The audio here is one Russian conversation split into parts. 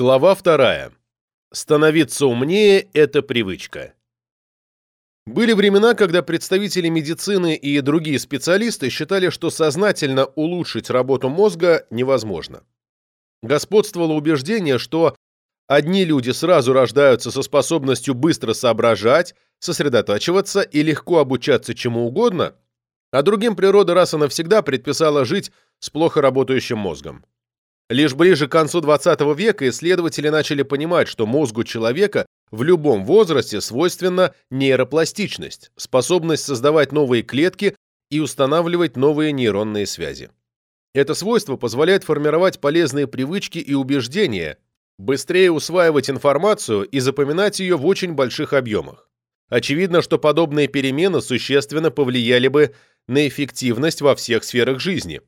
Глава вторая. Становиться умнее – это привычка. Были времена, когда представители медицины и другие специалисты считали, что сознательно улучшить работу мозга невозможно. Господствовало убеждение, что одни люди сразу рождаются со способностью быстро соображать, сосредотачиваться и легко обучаться чему угодно, а другим природа раз и навсегда предписала жить с плохо работающим мозгом. Лишь ближе к концу 20 века исследователи начали понимать, что мозгу человека в любом возрасте свойственна нейропластичность, способность создавать новые клетки и устанавливать новые нейронные связи. Это свойство позволяет формировать полезные привычки и убеждения, быстрее усваивать информацию и запоминать ее в очень больших объемах. Очевидно, что подобные перемены существенно повлияли бы на эффективность во всех сферах жизни.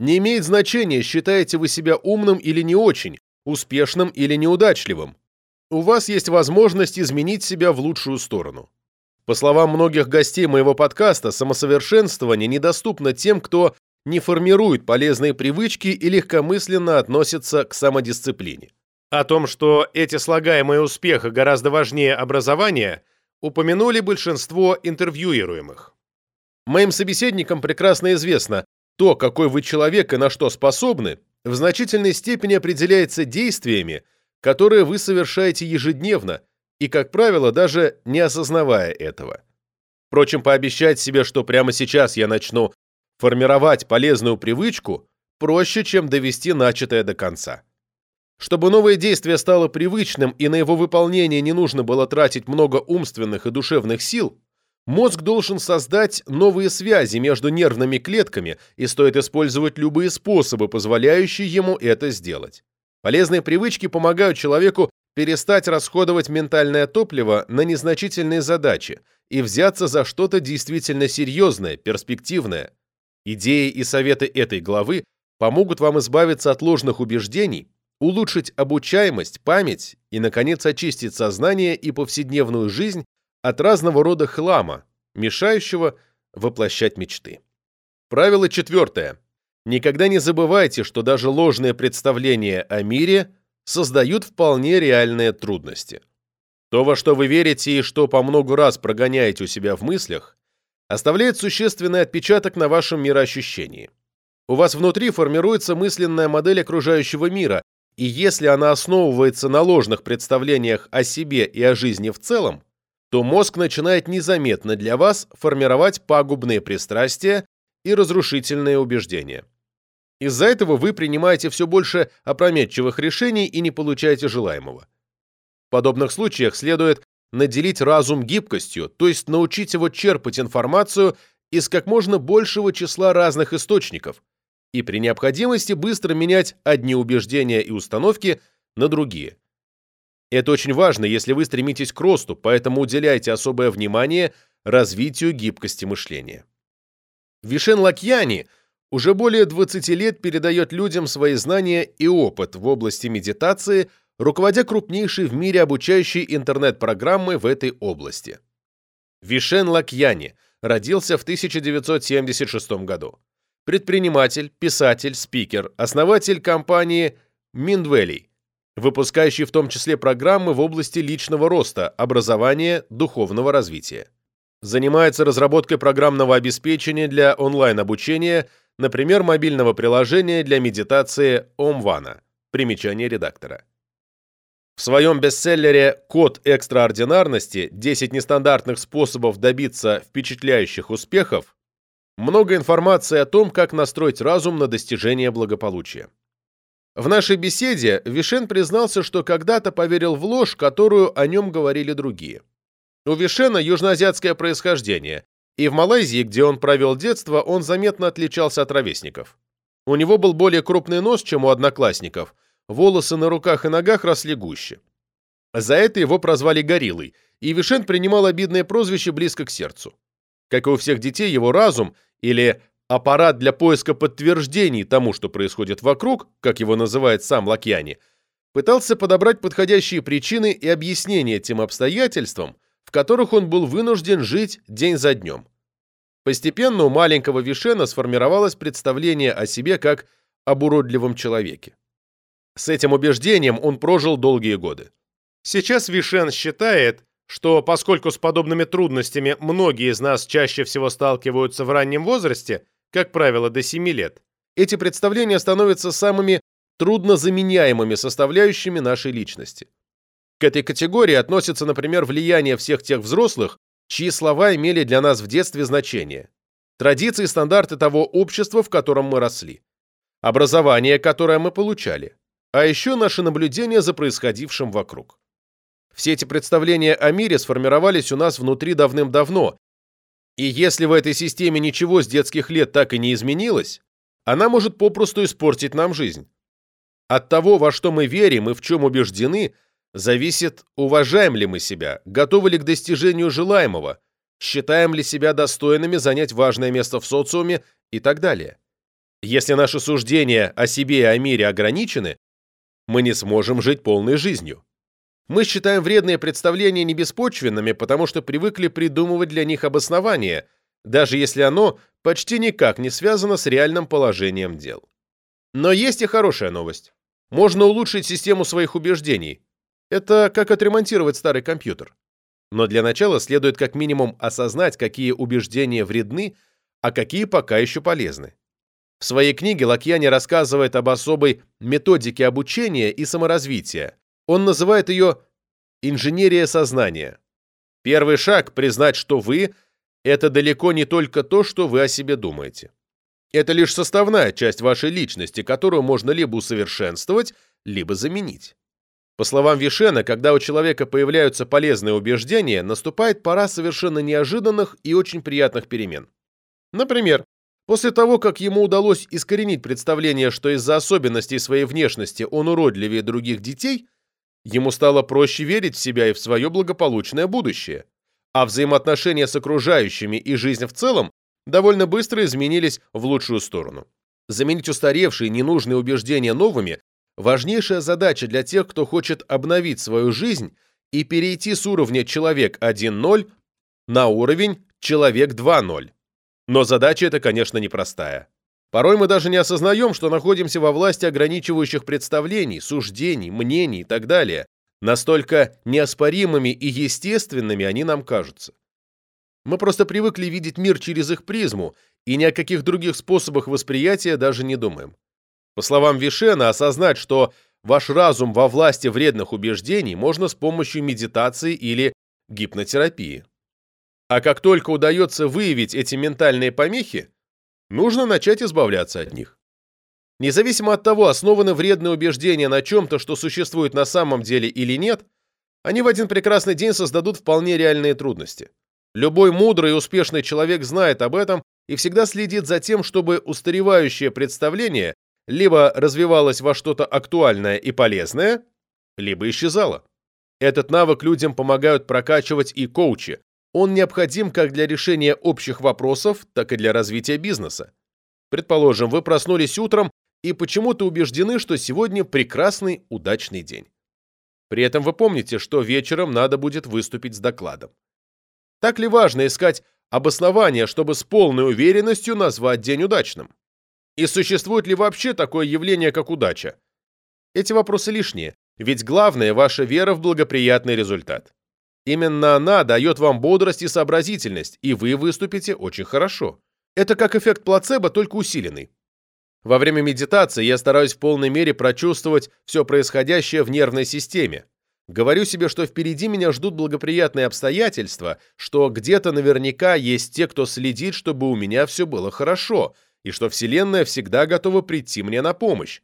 Не имеет значения, считаете вы себя умным или не очень, успешным или неудачливым. У вас есть возможность изменить себя в лучшую сторону. По словам многих гостей моего подкаста, самосовершенствование недоступно тем, кто не формирует полезные привычки и легкомысленно относится к самодисциплине. О том, что эти слагаемые успеха гораздо важнее образования, упомянули большинство интервьюируемых. Моим собеседникам прекрасно известно, то, какой вы человек и на что способны, в значительной степени определяется действиями, которые вы совершаете ежедневно и, как правило, даже не осознавая этого. Впрочем, пообещать себе, что прямо сейчас я начну формировать полезную привычку, проще, чем довести начатое до конца. Чтобы новое действие стало привычным и на его выполнение не нужно было тратить много умственных и душевных сил, Мозг должен создать новые связи между нервными клетками, и стоит использовать любые способы, позволяющие ему это сделать. Полезные привычки помогают человеку перестать расходовать ментальное топливо на незначительные задачи и взяться за что-то действительно серьезное, перспективное. Идеи и советы этой главы помогут вам избавиться от ложных убеждений, улучшить обучаемость, память и, наконец, очистить сознание и повседневную жизнь от разного рода хлама, мешающего воплощать мечты. Правило четвертое. Никогда не забывайте, что даже ложные представления о мире создают вполне реальные трудности. То, во что вы верите и что по много раз прогоняете у себя в мыслях, оставляет существенный отпечаток на вашем мироощущении. У вас внутри формируется мысленная модель окружающего мира, и если она основывается на ложных представлениях о себе и о жизни в целом, то мозг начинает незаметно для вас формировать пагубные пристрастия и разрушительные убеждения. Из-за этого вы принимаете все больше опрометчивых решений и не получаете желаемого. В подобных случаях следует наделить разум гибкостью, то есть научить его черпать информацию из как можно большего числа разных источников и при необходимости быстро менять одни убеждения и установки на другие. Это очень важно, если вы стремитесь к росту, поэтому уделяйте особое внимание развитию гибкости мышления. Вишен Лакьяни уже более 20 лет передает людям свои знания и опыт в области медитации, руководя крупнейшей в мире обучающей интернет-программой в этой области. Вишен Лакьяни родился в 1976 году. Предприниматель, писатель, спикер, основатель компании Mindvalley – выпускающий в том числе программы в области личного роста, образования, духовного развития. Занимается разработкой программного обеспечения для онлайн-обучения, например, мобильного приложения для медитации Омвана. Примечание редактора. В своем бестселлере «Код экстраординарности. 10 нестандартных способов добиться впечатляющих успехов» много информации о том, как настроить разум на достижение благополучия. В нашей беседе Вишен признался, что когда-то поверил в ложь, которую о нем говорили другие. У Вишена южноазиатское происхождение, и в Малайзии, где он провел детство, он заметно отличался от ровесников. У него был более крупный нос, чем у одноклассников, волосы на руках и ногах росли гуще. За это его прозвали Гориллой, и Вишен принимал обидное прозвище близко к сердцу. Как и у всех детей, его разум, или аппарат для поиска подтверждений тому, что происходит вокруг, как его называет сам Лакьяни, пытался подобрать подходящие причины и объяснения тем обстоятельствам, в которых он был вынужден жить день за днем. Постепенно у маленького Вишена сформировалось представление о себе как об уродливом человеке. С этим убеждением он прожил долгие годы. Сейчас Вишен считает, что поскольку с подобными трудностями многие из нас чаще всего сталкиваются в раннем возрасте, как правило, до 7 лет, эти представления становятся самыми труднозаменяемыми составляющими нашей личности. К этой категории относится, например, влияние всех тех взрослых, чьи слова имели для нас в детстве значение, традиции и стандарты того общества, в котором мы росли, образование, которое мы получали, а еще наши наблюдения за происходившим вокруг. Все эти представления о мире сформировались у нас внутри давным-давно, и если в этой системе ничего с детских лет так и не изменилось, она может попросту испортить нам жизнь. От того, во что мы верим и в чем убеждены, зависит, уважаем ли мы себя, готовы ли к достижению желаемого, считаем ли себя достойными занять важное место в социуме и так далее. Если наши суждения о себе и о мире ограничены, мы не сможем жить полной жизнью. Мы считаем вредные представления небеспочвенными, потому что привыкли придумывать для них обоснование, даже если оно почти никак не связано с реальным положением дел. Но есть и хорошая новость. Можно улучшить систему своих убеждений. Это как отремонтировать старый компьютер. Но для начала следует как минимум осознать, какие убеждения вредны, а какие пока еще полезны. В своей книге Лакьяни рассказывает об особой методике обучения и саморазвития. Он называет ее «инженерия сознания». Первый шаг – признать, что вы – это далеко не только то, что вы о себе думаете. Это лишь составная часть вашей личности, которую можно либо усовершенствовать, либо заменить. По словам Вишена, когда у человека появляются полезные убеждения, наступает пора совершенно неожиданных и очень приятных перемен. Например, после того, как ему удалось искоренить представление, что из-за особенностей своей внешности он уродливее других детей, ему стало проще верить в себя и в свое благополучное будущее. А взаимоотношения с окружающими и жизнь в целом довольно быстро изменились в лучшую сторону. Заменить устаревшие ненужные убеждения новыми – важнейшая задача для тех, кто хочет обновить свою жизнь и перейти с уровня «человек 1.0» на уровень «человек 2.0». Но задача эта, конечно, непростая. Порой мы даже не осознаем, что находимся во власти ограничивающих представлений, суждений, мнений и так далее. Настолько неоспоримыми и естественными они нам кажутся. Мы просто привыкли видеть мир через их призму и ни о каких других способах восприятия даже не думаем. По словам Вишена, осознать, что ваш разум во власти вредных убеждений можно с помощью медитации или гипнотерапии. А как только удается выявить эти ментальные помехи, нужно начать избавляться от них. Независимо от того, основаны вредные убеждения на чем-то, что существует на самом деле или нет, они в один прекрасный день создадут вполне реальные трудности. Любой мудрый и успешный человек знает об этом и всегда следит за тем, чтобы устаревающее представление либо развивалось во что-то актуальное и полезное, либо исчезало. Этот навык людям помогают прокачивать и коучи. Он необходим как для решения общих вопросов, так и для развития бизнеса. Предположим, вы проснулись утром и почему-то убеждены, что сегодня прекрасный, удачный день. При этом вы помните, что вечером надо будет выступить с докладом. Так ли важно искать обоснование, чтобы с полной уверенностью назвать день удачным? И существует ли вообще такое явление, как удача? Эти вопросы лишние, ведь главное – ваша вера в благоприятный результат. Именно она дает вам бодрость и сообразительность, и вы выступите очень хорошо. Это как эффект плацебо, только усиленный. Во время медитации я стараюсь в полной мере прочувствовать все происходящее в нервной системе, Говорю себе, что впереди меня ждут благоприятные обстоятельства, что где-то наверняка есть те, кто следит, чтобы у меня все было хорошо, и что Вселенная всегда готова прийти мне на помощь.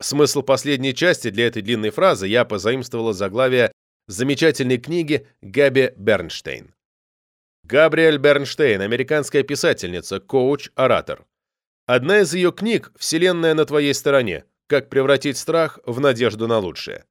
Смысл последней части для этой длинной фразы я позаимствовала заглавие замечательной книги Габи Бернштейн. Габриэль Бернштейн – американская писательница, коуч, оратор. Одна из ее книг «Вселенная на твоей стороне. Как превратить страх в надежду на лучшее».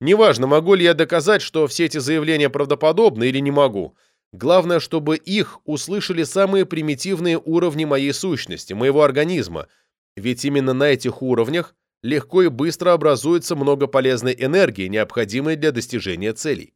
Неважно, могу ли я доказать, что все эти заявления правдоподобны или не могу. Главное, чтобы их услышали самые примитивные уровни моей сущности, моего организма. Ведь именно на этих уровнях легко и быстро образуется много полезной энергии, необходимой для достижения целей.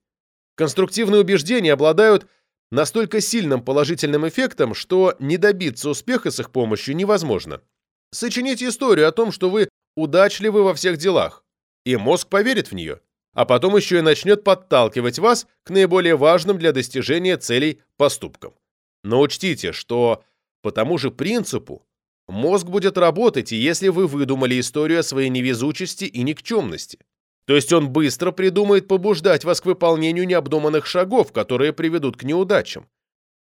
Конструктивные убеждения обладают настолько сильным положительным эффектом, что не добиться успеха с их помощью невозможно. Сочините историю о том, что вы удачливы во всех делах, и мозг поверит в нее, а потом еще и начнет подталкивать вас к наиболее важным для достижения целей поступкам. Но учтите, что по тому же принципу мозг будет работать, и если вы выдумали историю о своей невезучести и никчемности. То есть он быстро придумает побуждать вас к выполнению необдуманных шагов, которые приведут к неудачам.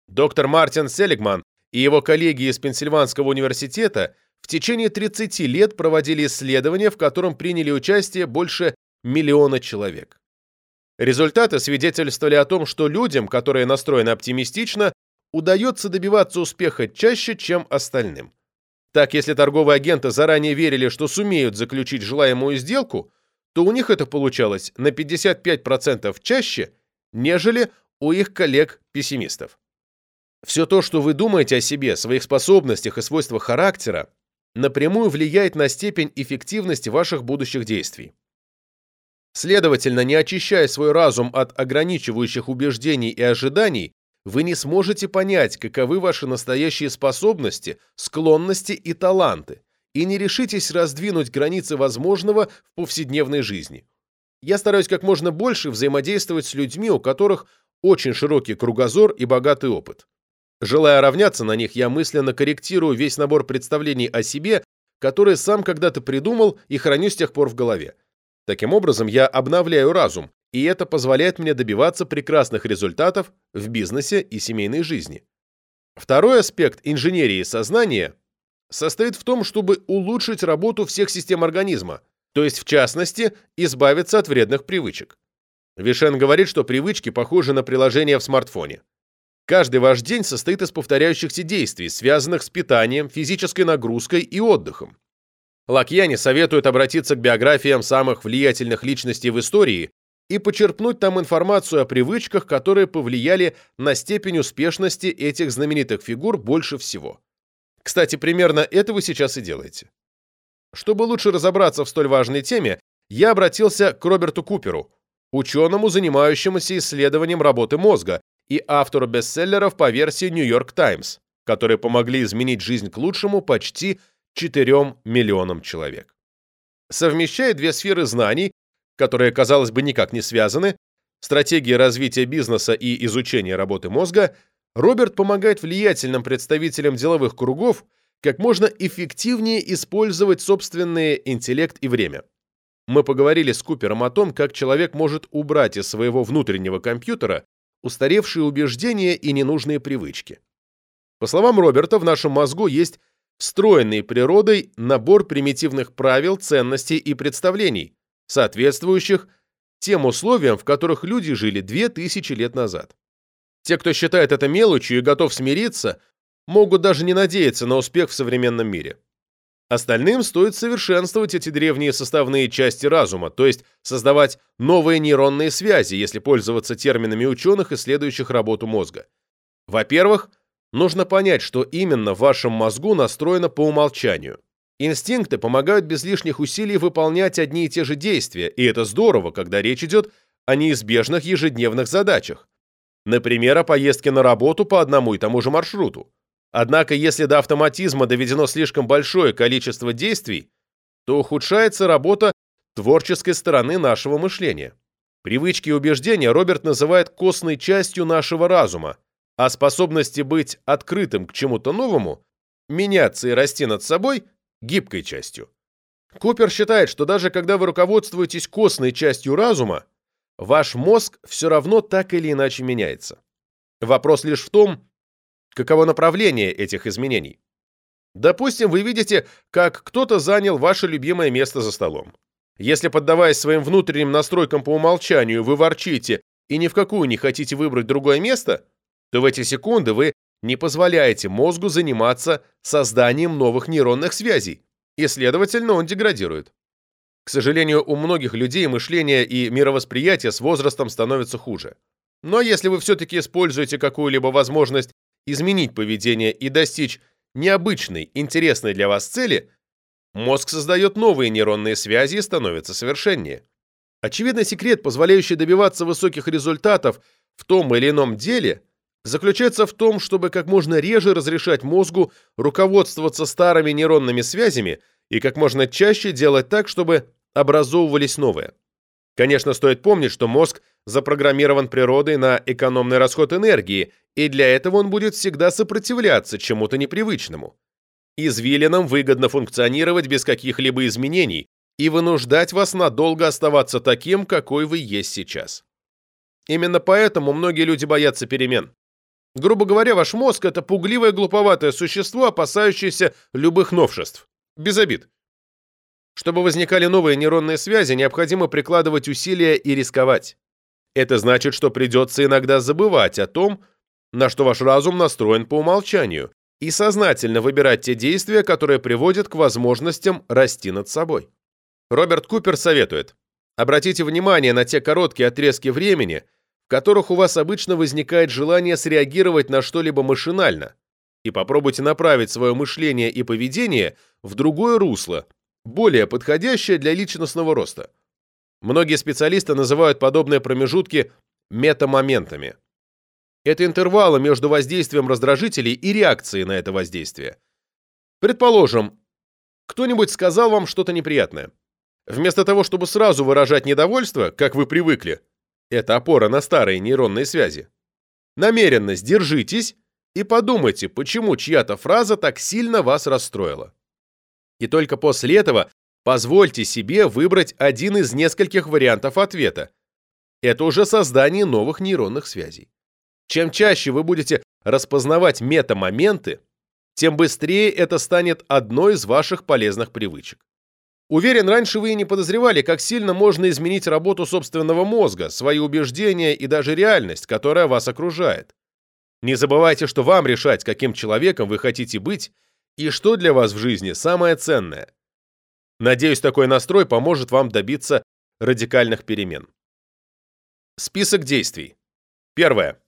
Доктор Мартин Селигман и его коллеги из Пенсильванского университета в течение 30 лет проводили исследования, в котором приняли участие больше миллиона человек. Результаты свидетельствовали о том, что людям, которые настроены оптимистично, удается добиваться успеха чаще, чем остальным. Так, если торговые агенты заранее верили, что сумеют заключить желаемую сделку, то у них это получалось на 55% чаще, нежели у их коллег-пессимистов. Все то, что вы думаете о себе, своих способностях и свойствах характера, напрямую влияет на степень эффективности ваших будущих действий. Следовательно, не очищая свой разум от ограничивающих убеждений и ожиданий, вы не сможете понять, каковы ваши настоящие способности, склонности и таланты, и не решитесь раздвинуть границы возможного в повседневной жизни. Я стараюсь как можно больше взаимодействовать с людьми, у которых очень широкий кругозор и богатый опыт. Желая равняться на них, я мысленно корректирую весь набор представлений о себе, которые сам когда-то придумал и храню с тех пор в голове. Таким образом, я обновляю разум, и это позволяет мне добиваться прекрасных результатов в бизнесе и семейной жизни. Второй аспект инженерии сознания состоит в том, чтобы улучшить работу всех систем организма, то есть, в частности, избавиться от вредных привычек. Вишен говорит, что привычки похожи на приложение в смартфоне. Каждый ваш день состоит из повторяющихся действий, связанных с питанием, физической нагрузкой и отдыхом. Лакьяне советуют обратиться к биографиям самых влиятельных личностей в истории и почерпнуть там информацию о привычках, которые повлияли на степень успешности этих знаменитых фигур больше всего. Кстати, примерно это вы сейчас и делаете. Чтобы лучше разобраться в столь важной теме, я обратился к Роберту Куперу, ученому, занимающемуся исследованием работы мозга, и автору бестселлеров по версии New York Times, которые помогли изменить жизнь к лучшему почти 4 миллионам человек. Совмещая две сферы знаний, которые, казалось бы, никак не связаны, стратегии развития бизнеса и изучения работы мозга, Роберт помогает влиятельным представителям деловых кругов как можно эффективнее использовать собственный интеллект и время. Мы поговорили с Купером о том, как человек может убрать из своего внутреннего компьютера устаревшие убеждения и ненужные привычки. По словам Роберта, в нашем мозгу есть встроенный природой набор примитивных правил, ценностей и представлений, соответствующих тем условиям, в которых люди жили 2000 лет назад. Те, кто считает это мелочью и готов смириться, могут даже не надеяться на успех в современном мире. Остальным стоит совершенствовать эти древние составные части разума, то есть создавать новые нейронные связи, если пользоваться терминами ученых, исследующих работу мозга. Во-первых, нужно понять, что именно в вашем мозгу настроено по умолчанию. Инстинкты помогают без лишних усилий выполнять одни и те же действия, и это здорово, когда речь идет о неизбежных ежедневных задачах. Например, о поездке на работу по одному и тому же маршруту. Однако, если до автоматизма доведено слишком большое количество действий, то ухудшается работа творческой стороны нашего мышления. Привычки и убеждения Роберт называет костной частью нашего разума, а способности быть открытым к чему-то новому, меняться и расти над собой – гибкой частью. Купер считает, что даже когда вы руководствуетесь костной частью разума, ваш мозг все равно так или иначе меняется. Вопрос лишь в том, Каково направление этих изменений? Допустим, вы видите, как кто-то занял ваше любимое место за столом. Если, поддаваясь своим внутренним настройкам по умолчанию, вы ворчите и ни в какую не хотите выбрать другое место, то в эти секунды вы не позволяете мозгу заниматься созданием новых нейронных связей, и, следовательно, он деградирует. К сожалению, у многих людей мышление и мировосприятие с возрастом становятся хуже. Но если вы все-таки используете какую-либо возможность изменить поведение и достичь необычной, интересной для вас цели, мозг создает новые нейронные связи и становится совершеннее. Очевидный секрет, позволяющий добиваться высоких результатов в том или ином деле, заключается в том, чтобы как можно реже разрешать мозгу руководствоваться старыми нейронными связями и как можно чаще делать так, чтобы образовывались новые. Конечно, стоит помнить, что мозг запрограммирован природой на экономный расход энергии, и для этого он будет всегда сопротивляться чему-то непривычному. Извилинам выгодно функционировать без каких-либо изменений и вынуждать вас надолго оставаться таким, какой вы есть сейчас. Именно поэтому многие люди боятся перемен. Грубо говоря, ваш мозг – это пугливое глуповатое существо, опасающееся любых новшеств. Без обид. Чтобы возникали новые нейронные связи, необходимо прикладывать усилия и рисковать. Это значит, что придется иногда забывать о том, на что ваш разум настроен по умолчанию, и сознательно выбирать те действия, которые приводят к возможностям расти над собой. Роберт Купер советует, обратите внимание на те короткие отрезки времени, в которых у вас обычно возникает желание среагировать на что-либо машинально, и попробуйте направить свое мышление и поведение в другое русло, более подходящее для личностного роста. Многие специалисты называют подобные промежутки метамоментами. Это интервалы между воздействием раздражителей и реакцией на это воздействие. Предположим, кто-нибудь сказал вам что-то неприятное. Вместо того, чтобы сразу выражать недовольство, как вы привыкли, это опора на старые нейронные связи, намеренно сдержитесь и подумайте, почему чья-то фраза так сильно вас расстроила. И только после этого позвольте себе выбрать один из нескольких вариантов ответа. Это уже создание новых нейронных связей. Чем чаще вы будете распознавать метамоменты, тем быстрее это станет одной из ваших полезных привычек. Уверен, раньше вы и не подозревали, как сильно можно изменить работу собственного мозга, свои убеждения и даже реальность, которая вас окружает. Не забывайте, что вам решать, каким человеком вы хотите быть и что для вас в жизни самое ценное. Надеюсь, такой настрой поможет вам добиться радикальных перемен. Список действий. Первое.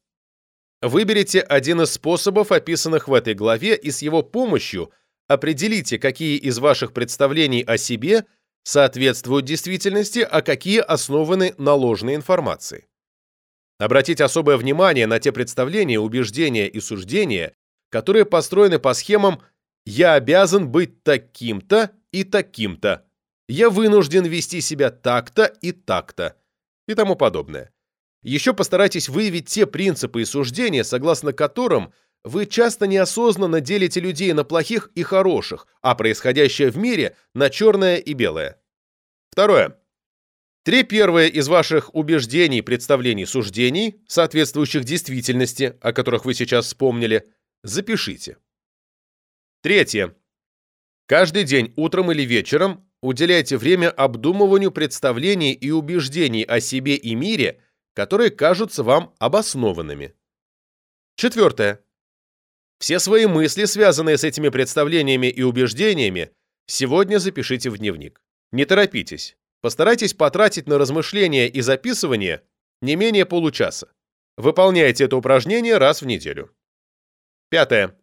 Выберите один из способов, описанных в этой главе, и с его помощью определите, какие из ваших представлений о себе соответствуют действительности, а какие основаны на ложной информации. Обратите особое внимание на те представления, убеждения и суждения, которые построены по схемам «я обязан быть таким-то и таким-то», «я вынужден вести себя так-то и так-то» и тому подобное. Еще постарайтесь выявить те принципы и суждения, согласно которым вы часто неосознанно делите людей на плохих и хороших, а происходящее в мире на черное и белое. Второе. Три первые из ваших убеждений, представлений, суждений, соответствующих действительности, о которых вы сейчас вспомнили, запишите. Третье. Каждый день утром или вечером уделяйте время обдумыванию представлений и убеждений о себе и мире – которые кажутся вам обоснованными. Четвертое. Все свои мысли, связанные с этими представлениями и убеждениями, сегодня запишите в дневник. Не торопитесь. Постарайтесь потратить на размышления и записывание не менее получаса. Выполняйте это упражнение раз в неделю. Пятое.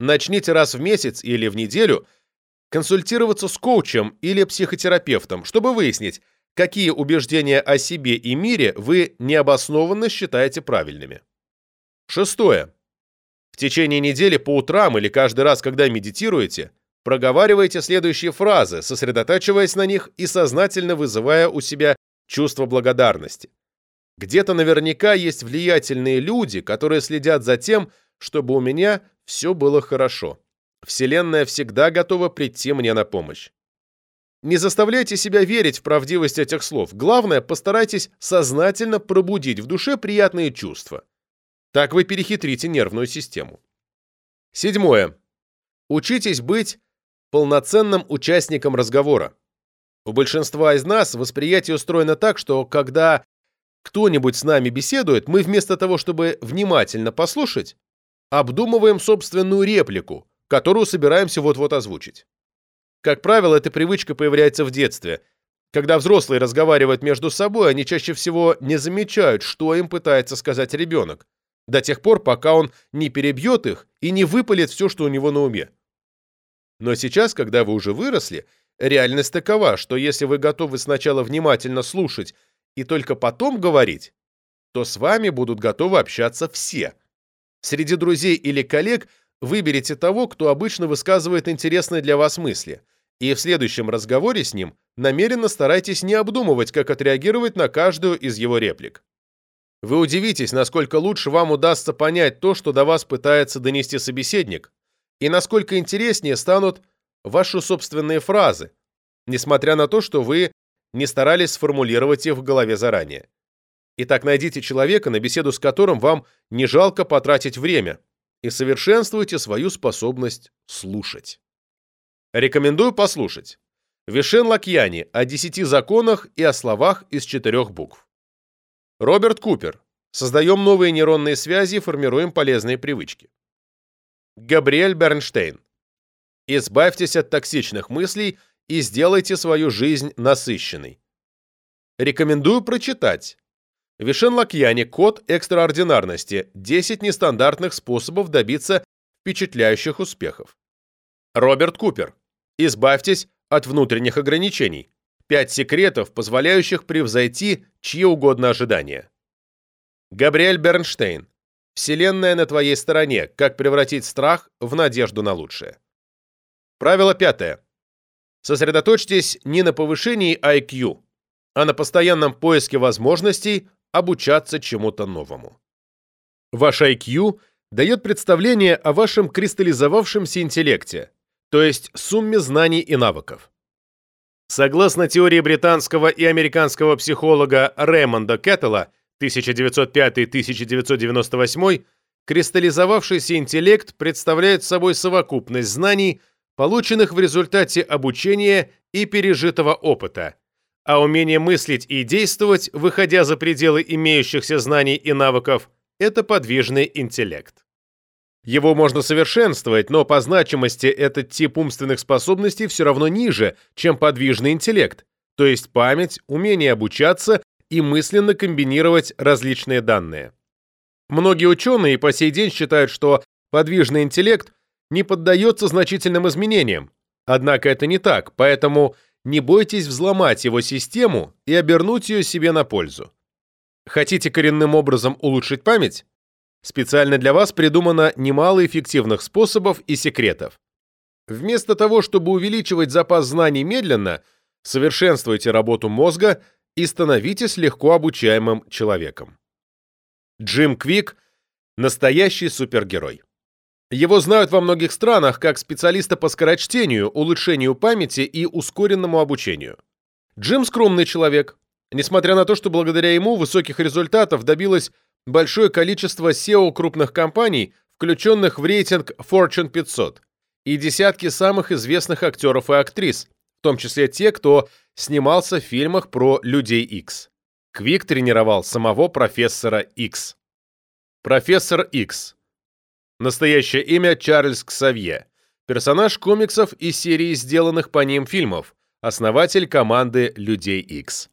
Начните раз в месяц или в неделю консультироваться с коучем или психотерапевтом, чтобы выяснить, какие убеждения о себе и мире вы необоснованно считаете правильными. Шестое. В течение недели по утрам или каждый раз, когда медитируете, проговаривайте следующие фразы, сосредотачиваясь на них и сознательно вызывая у себя чувство благодарности. Где-то наверняка есть влиятельные люди, которые следят за тем, чтобы у меня все было хорошо. Вселенная всегда готова прийти мне на помощь. Не заставляйте себя верить в правдивость этих слов. Главное, постарайтесь сознательно пробудить в душе приятные чувства. Так вы перехитрите нервную систему. Седьмое. Учитесь быть полноценным участником разговора. У большинства из нас восприятие устроено так, что когда кто-нибудь с нами беседует, мы вместо того, чтобы внимательно послушать, обдумываем собственную реплику, которую собираемся вот-вот озвучить. Как правило, эта привычка появляется в детстве. Когда взрослые разговаривают между собой, они чаще всего не замечают, что им пытается сказать ребенок, до тех пор, пока он не перебьет их и не выпалит все, что у него на уме. Но сейчас, когда вы уже выросли, реальность такова, что если вы готовы сначала внимательно слушать и только потом говорить, то с вами будут готовы общаться все. Среди друзей или коллег выберите того, кто обычно высказывает интересные для вас мысли – и в следующем разговоре с ним намеренно старайтесь не обдумывать, как отреагировать на каждую из его реплик. Вы удивитесь, насколько лучше вам удастся понять то, что до вас пытается донести собеседник, и насколько интереснее станут ваши собственные фразы, несмотря на то, что вы не старались сформулировать их в голове заранее. Итак, найдите человека, на беседу с которым вам не жалко потратить время, и совершенствуйте свою способность слушать. Рекомендую послушать. Вишен Лакьяни о десяти законах и о словах из четырех букв. Роберт Купер. Создаем новые нейронные связи, формируем полезные привычки. Габриэль Бернштейн. Избавьтесь от токсичных мыслей и сделайте свою жизнь насыщенной. Рекомендую прочитать. Вишен Лакьяни «Код экстраординарности. 10 нестандартных способов добиться впечатляющих успехов». Роберт Купер. Избавьтесь от внутренних ограничений. Пять секретов, позволяющих превзойти чьи угодно ожидания. Габриэль Бернштейн. Вселенная на твоей стороне. Как превратить страх в надежду на лучшее. Правило пятое. Сосредоточьтесь не на повышении IQ, а на постоянном поиске возможностей обучаться чему-то новому. Ваш IQ дает представление о вашем кристаллизовавшемся интеллекте, то есть сумме знаний и навыков. Согласно теории британского и американского психолога Рэймонда Кеттела 1905-1998, кристаллизовавшийся интеллект представляет собой совокупность знаний, полученных в результате обучения и пережитого опыта, а умение мыслить и действовать, выходя за пределы имеющихся знаний и навыков, это подвижный интеллект. Его можно совершенствовать, но по значимости этот тип умственных способностей все равно ниже, чем подвижный интеллект, то есть память, умение обучаться и мысленно комбинировать различные данные. Многие ученые по сей день считают, что подвижный интеллект не поддается значительным изменениям. Однако это не так, поэтому не бойтесь взломать его систему и обернуть ее себе на пользу. Хотите коренным образом улучшить память? Специально для вас придумано немало эффективных способов и секретов. Вместо того, чтобы увеличивать запас знаний медленно, совершенствуйте работу мозга и становитесь легко обучаемым человеком. Джим Квик – настоящий супергерой. Его знают во многих странах как специалиста по скорочтению, улучшению памяти и ускоренному обучению. Джим – скромный человек. Несмотря на то, что благодаря ему высоких результатов добилась большое количество SEO крупных компаний, включенных в рейтинг Fortune 500, и десятки самых известных актеров и актрис, в том числе те, кто снимался в фильмах про Людей X. Квик тренировал самого профессора X. Профессор X. Настоящее имя Чарльз Ксавье. Персонаж комиксов и серии сделанных по ним фильмов. Основатель команды Людей X.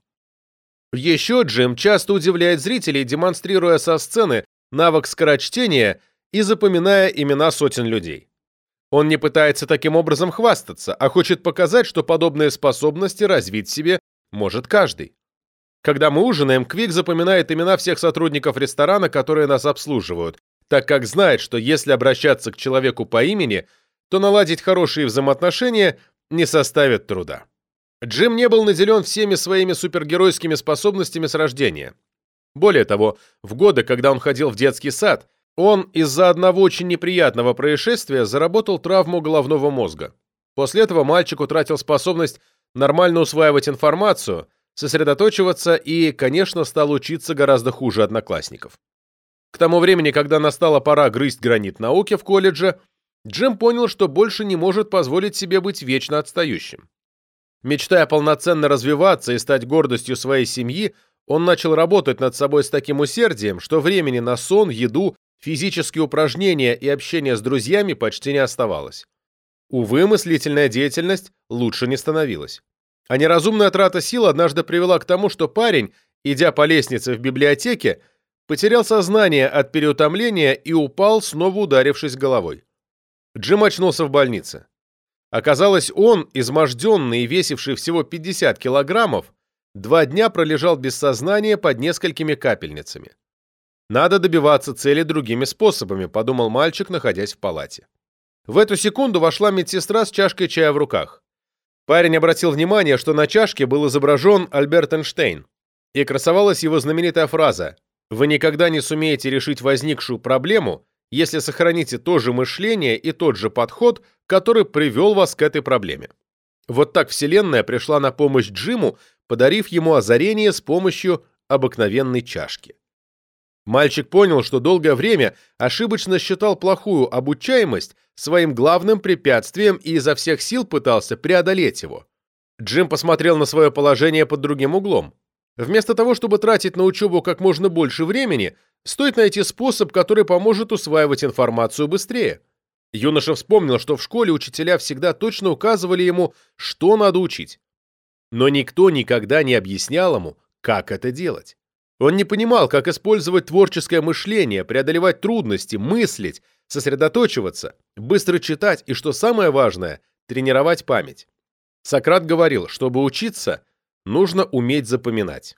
Еще Джим часто удивляет зрителей, демонстрируя со сцены навык скорочтения и запоминая имена сотен людей. Он не пытается таким образом хвастаться, а хочет показать, что подобные способности развить себе может каждый. Когда мы ужинаем, Квик запоминает имена всех сотрудников ресторана, которые нас обслуживают, так как знает, что если обращаться к человеку по имени, то наладить хорошие взаимоотношения не составит труда. Джим не был наделен всеми своими супергеройскими способностями с рождения. Более того, в годы, когда он ходил в детский сад, он из-за одного очень неприятного происшествия заработал травму головного мозга. После этого мальчик утратил способность нормально усваивать информацию, сосредоточиваться и, конечно, стал учиться гораздо хуже одноклассников. К тому времени, когда настала пора грызть гранит науки в колледже, Джим понял, что больше не может позволить себе быть вечно отстающим. Мечтая полноценно развиваться и стать гордостью своей семьи, он начал работать над собой с таким усердием, что времени на сон, еду, физические упражнения и общение с друзьями почти не оставалось. Увы, мыслительная деятельность лучше не становилась. А неразумная трата сил однажды привела к тому, что парень, идя по лестнице в библиотеке, потерял сознание от переутомления и упал, снова ударившись головой. Джим очнулся в больнице. Оказалось, он, изможденный и весивший всего 50 килограммов, два дня пролежал без сознания под несколькими капельницами. «Надо добиваться цели другими способами», — подумал мальчик, находясь в палате. В эту секунду вошла медсестра с чашкой чая в руках. Парень обратил внимание, что на чашке был изображен Альберт Эйнштейн, и красовалась его знаменитая фраза «Вы никогда не сумеете решить возникшую проблему, если сохраните то же мышление и тот же подход, который привел вас к этой проблеме». Вот так Вселенная пришла на помощь Джиму, подарив ему озарение с помощью обыкновенной чашки. Мальчик понял, что долгое время ошибочно считал плохую обучаемость своим главным препятствием и изо всех сил пытался преодолеть его. Джим посмотрел на свое положение под другим углом. Вместо того, чтобы тратить на учебу как можно больше времени, стоит найти способ, который поможет усваивать информацию быстрее. Юноша вспомнил, что в школе учителя всегда точно указывали ему, что надо учить. Но никто никогда не объяснял ему, как это делать. Он не понимал, как использовать творческое мышление, преодолевать трудности, мыслить, сосредоточиваться, быстро читать и, что самое важное, тренировать память. Сократ говорил, чтобы учиться, нужно уметь запоминать.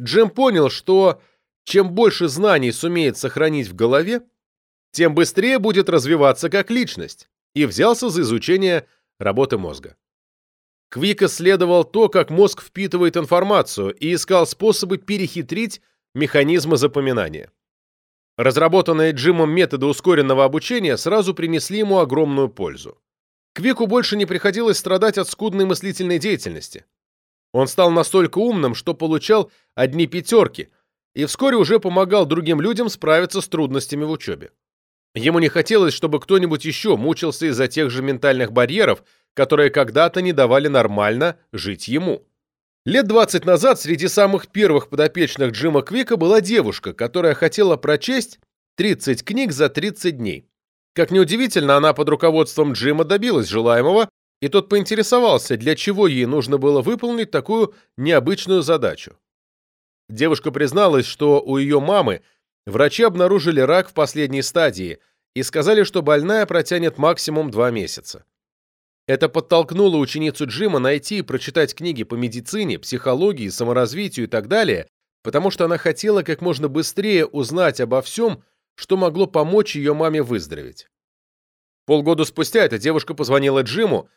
Джим понял, что чем больше знаний сумеет сохранить в голове, тем быстрее будет развиваться как личность, и взялся за изучение работы мозга. Квик исследовал то, как мозг впитывает информацию, и искал способы перехитрить механизмы запоминания. Разработанные Джимом методы ускоренного обучения сразу принесли ему огромную пользу. Квику больше не приходилось страдать от скудной мыслительной деятельности. Он стал настолько умным, что получал одни пятерки, и вскоре уже помогал другим людям справиться с трудностями в учебе. Ему не хотелось, чтобы кто-нибудь еще мучился из-за тех же ментальных барьеров, которые когда-то не давали нормально жить ему. Лет 20 назад среди самых первых подопечных Джима Квика была девушка, которая хотела прочесть 30 книг за 30 дней. Как неудивительно, она под руководством Джима добилась желаемого, и тот поинтересовался, для чего ей нужно было выполнить такую необычную задачу. Девушка призналась, что у ее мамы врачи обнаружили рак в последней стадии и сказали, что больная протянет максимум два месяца. Это подтолкнуло ученицу Джима найти и прочитать книги по медицине, психологии, саморазвитию и так далее, потому что она хотела как можно быстрее узнать обо всем, что могло помочь ее маме выздороветь. Полгода спустя эта девушка позвонила Джиму,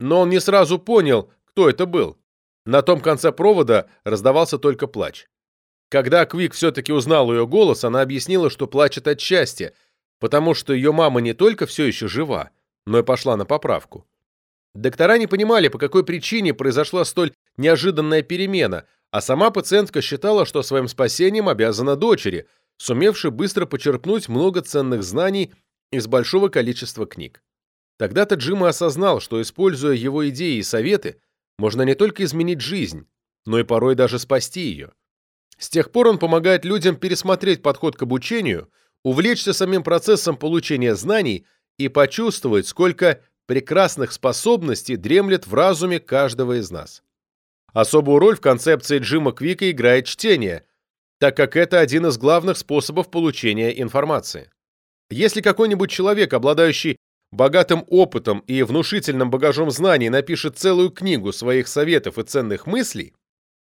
но он не сразу понял, кто это был. На том конце провода раздавался только плач. Когда Квик все-таки узнал ее голос, она объяснила, что плачет от счастья, потому что ее мама не только все еще жива, но и пошла на поправку. Доктора не понимали, по какой причине произошла столь неожиданная перемена, а сама пациентка считала, что своим спасением обязана дочери, сумевшей быстро почерпнуть много ценных знаний из большого количества книг. Тогда-то Джима осознал, что, используя его идеи и советы, можно не только изменить жизнь, но и порой даже спасти ее. С тех пор он помогает людям пересмотреть подход к обучению, увлечься самим процессом получения знаний и почувствовать, сколько прекрасных способностей дремлет в разуме каждого из нас. Особую роль в концепции Джима Квика играет чтение, так как это один из главных способов получения информации. Если какой-нибудь человек, обладающий богатым опытом и внушительным багажом знаний, напишет целую книгу своих советов и ценных мыслей,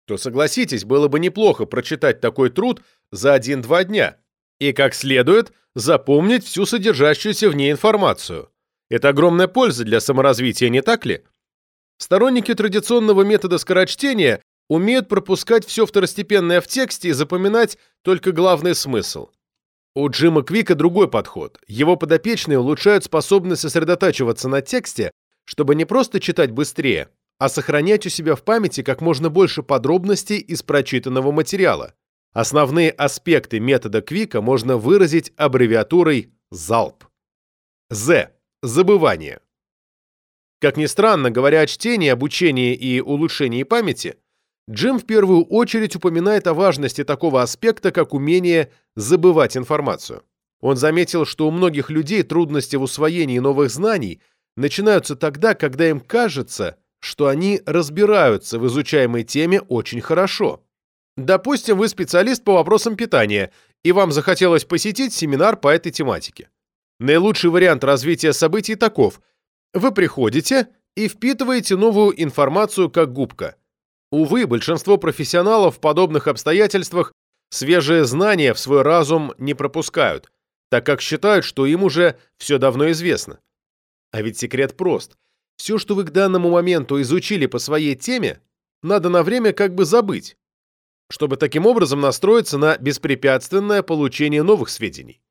то, согласитесь, было бы неплохо прочитать такой труд за один-два дня и, как следует, запомнить всю содержащуюся в ней информацию. Это огромная польза для саморазвития, не так ли? Сторонники традиционного метода скорочтения умеют пропускать все второстепенное в тексте и запоминать только главный смысл. У Джима Квика другой подход. Его подопечные улучшают способность сосредотачиваться на тексте, чтобы не просто читать быстрее, а сохранять у себя в памяти как можно больше подробностей из прочитанного материала. Основные аспекты метода Квика можно выразить аббревиатурой ЗАЛП. З забывание. Как ни странно, говоря о чтении, обучении и улучшении памяти, Джим в первую очередь упоминает о важности такого аспекта, как умение забывать информацию. Он заметил, что у многих людей трудности в усвоении новых знаний начинаются тогда, когда им кажется, что они разбираются в изучаемой теме очень хорошо. Допустим, вы специалист по вопросам питания, и вам захотелось посетить семинар по этой тематике. Наилучший вариант развития событий таков. Вы приходите и впитываете новую информацию как губка. Увы, большинство профессионалов в подобных обстоятельствах свежие знания в свой разум не пропускают, так как считают, что им уже все давно известно. А ведь секрет прост. Все, что вы к данному моменту изучили по своей теме, надо на время как бы забыть, чтобы таким образом настроиться на беспрепятственное получение новых сведений.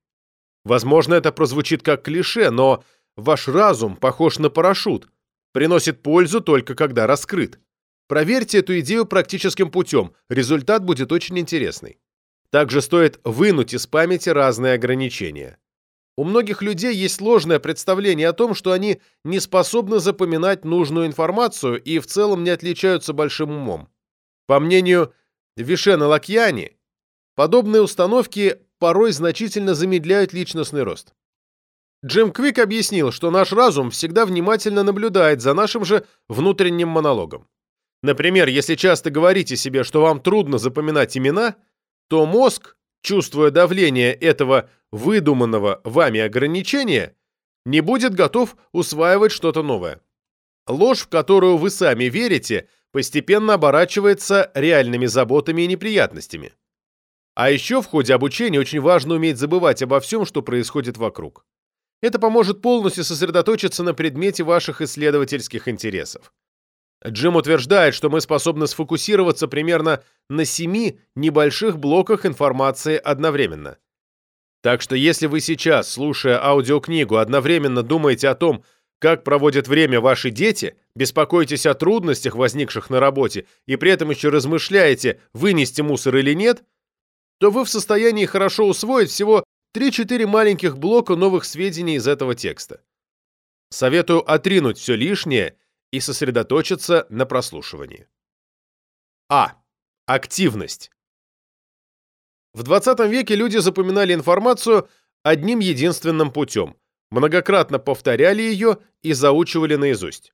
Возможно, это прозвучит как клише, но ваш разум похож на парашют, приносит пользу только когда раскрыт. Проверьте эту идею практическим путем, результат будет очень интересный. Также стоит вынуть из памяти разные ограничения. У многих людей есть ложное представление о том, что они не способны запоминать нужную информацию и в целом не отличаются большим умом. По мнению Вишена Лакьяни, подобные установки порой значительно замедляют личностный рост. Джим Квик объяснил, что наш разум всегда внимательно наблюдает за нашим же внутренним монологом. Например, если часто говорите себе, что вам трудно запоминать имена, то мозг, чувствуя давление этого выдуманного вами ограничения, не будет готов усваивать что-то новое. Ложь, в которую вы сами верите, постепенно оборачивается реальными заботами и неприятностями. А еще в ходе обучения очень важно уметь забывать обо всем, что происходит вокруг. Это поможет полностью сосредоточиться на предмете ваших исследовательских интересов. Джим утверждает, что мы способны сфокусироваться примерно на семи небольших блоках информации одновременно. Так что если вы сейчас, слушая аудиокнигу, одновременно думаете о том, как проводят время ваши дети, беспокоитесь о трудностях, возникших на работе, и при этом еще размышляете, вынести мусор или нет, то вы в состоянии хорошо усвоить всего 3-4 маленьких блока новых сведений из этого текста. Советую отринуть все лишнее и сосредоточиться на прослушивании. А. Активность. В 20 веке люди запоминали информацию одним единственным путем, многократно повторяли ее и заучивали наизусть.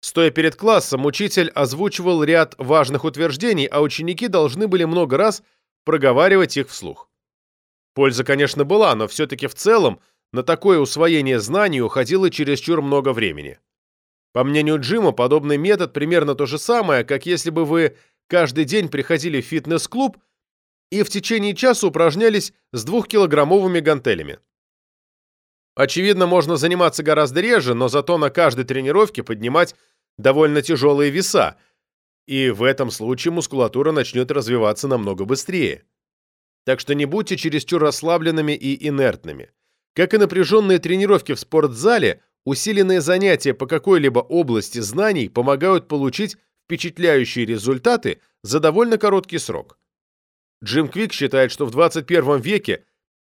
Стоя перед классом, учитель озвучивал ряд важных утверждений, а ученики должны были много раз проговаривать их вслух. Польза, конечно, была, но все-таки в целом на такое усвоение знаний уходило чересчур много времени. По мнению Джима, подобный метод примерно то же самое, как если бы вы каждый день приходили в фитнес-клуб и в течение часа упражнялись с двухкилограммовыми гантелями. Очевидно, можно заниматься гораздо реже, но зато на каждой тренировке поднимать довольно тяжелые веса, и в этом случае мускулатура начнет развиваться намного быстрее. Так что не будьте чересчур расслабленными и инертными. Как и напряженные тренировки в спортзале, Усиленные занятия по какой-либо области знаний помогают получить впечатляющие результаты за довольно короткий срок. Джим Квик считает, что в 21 веке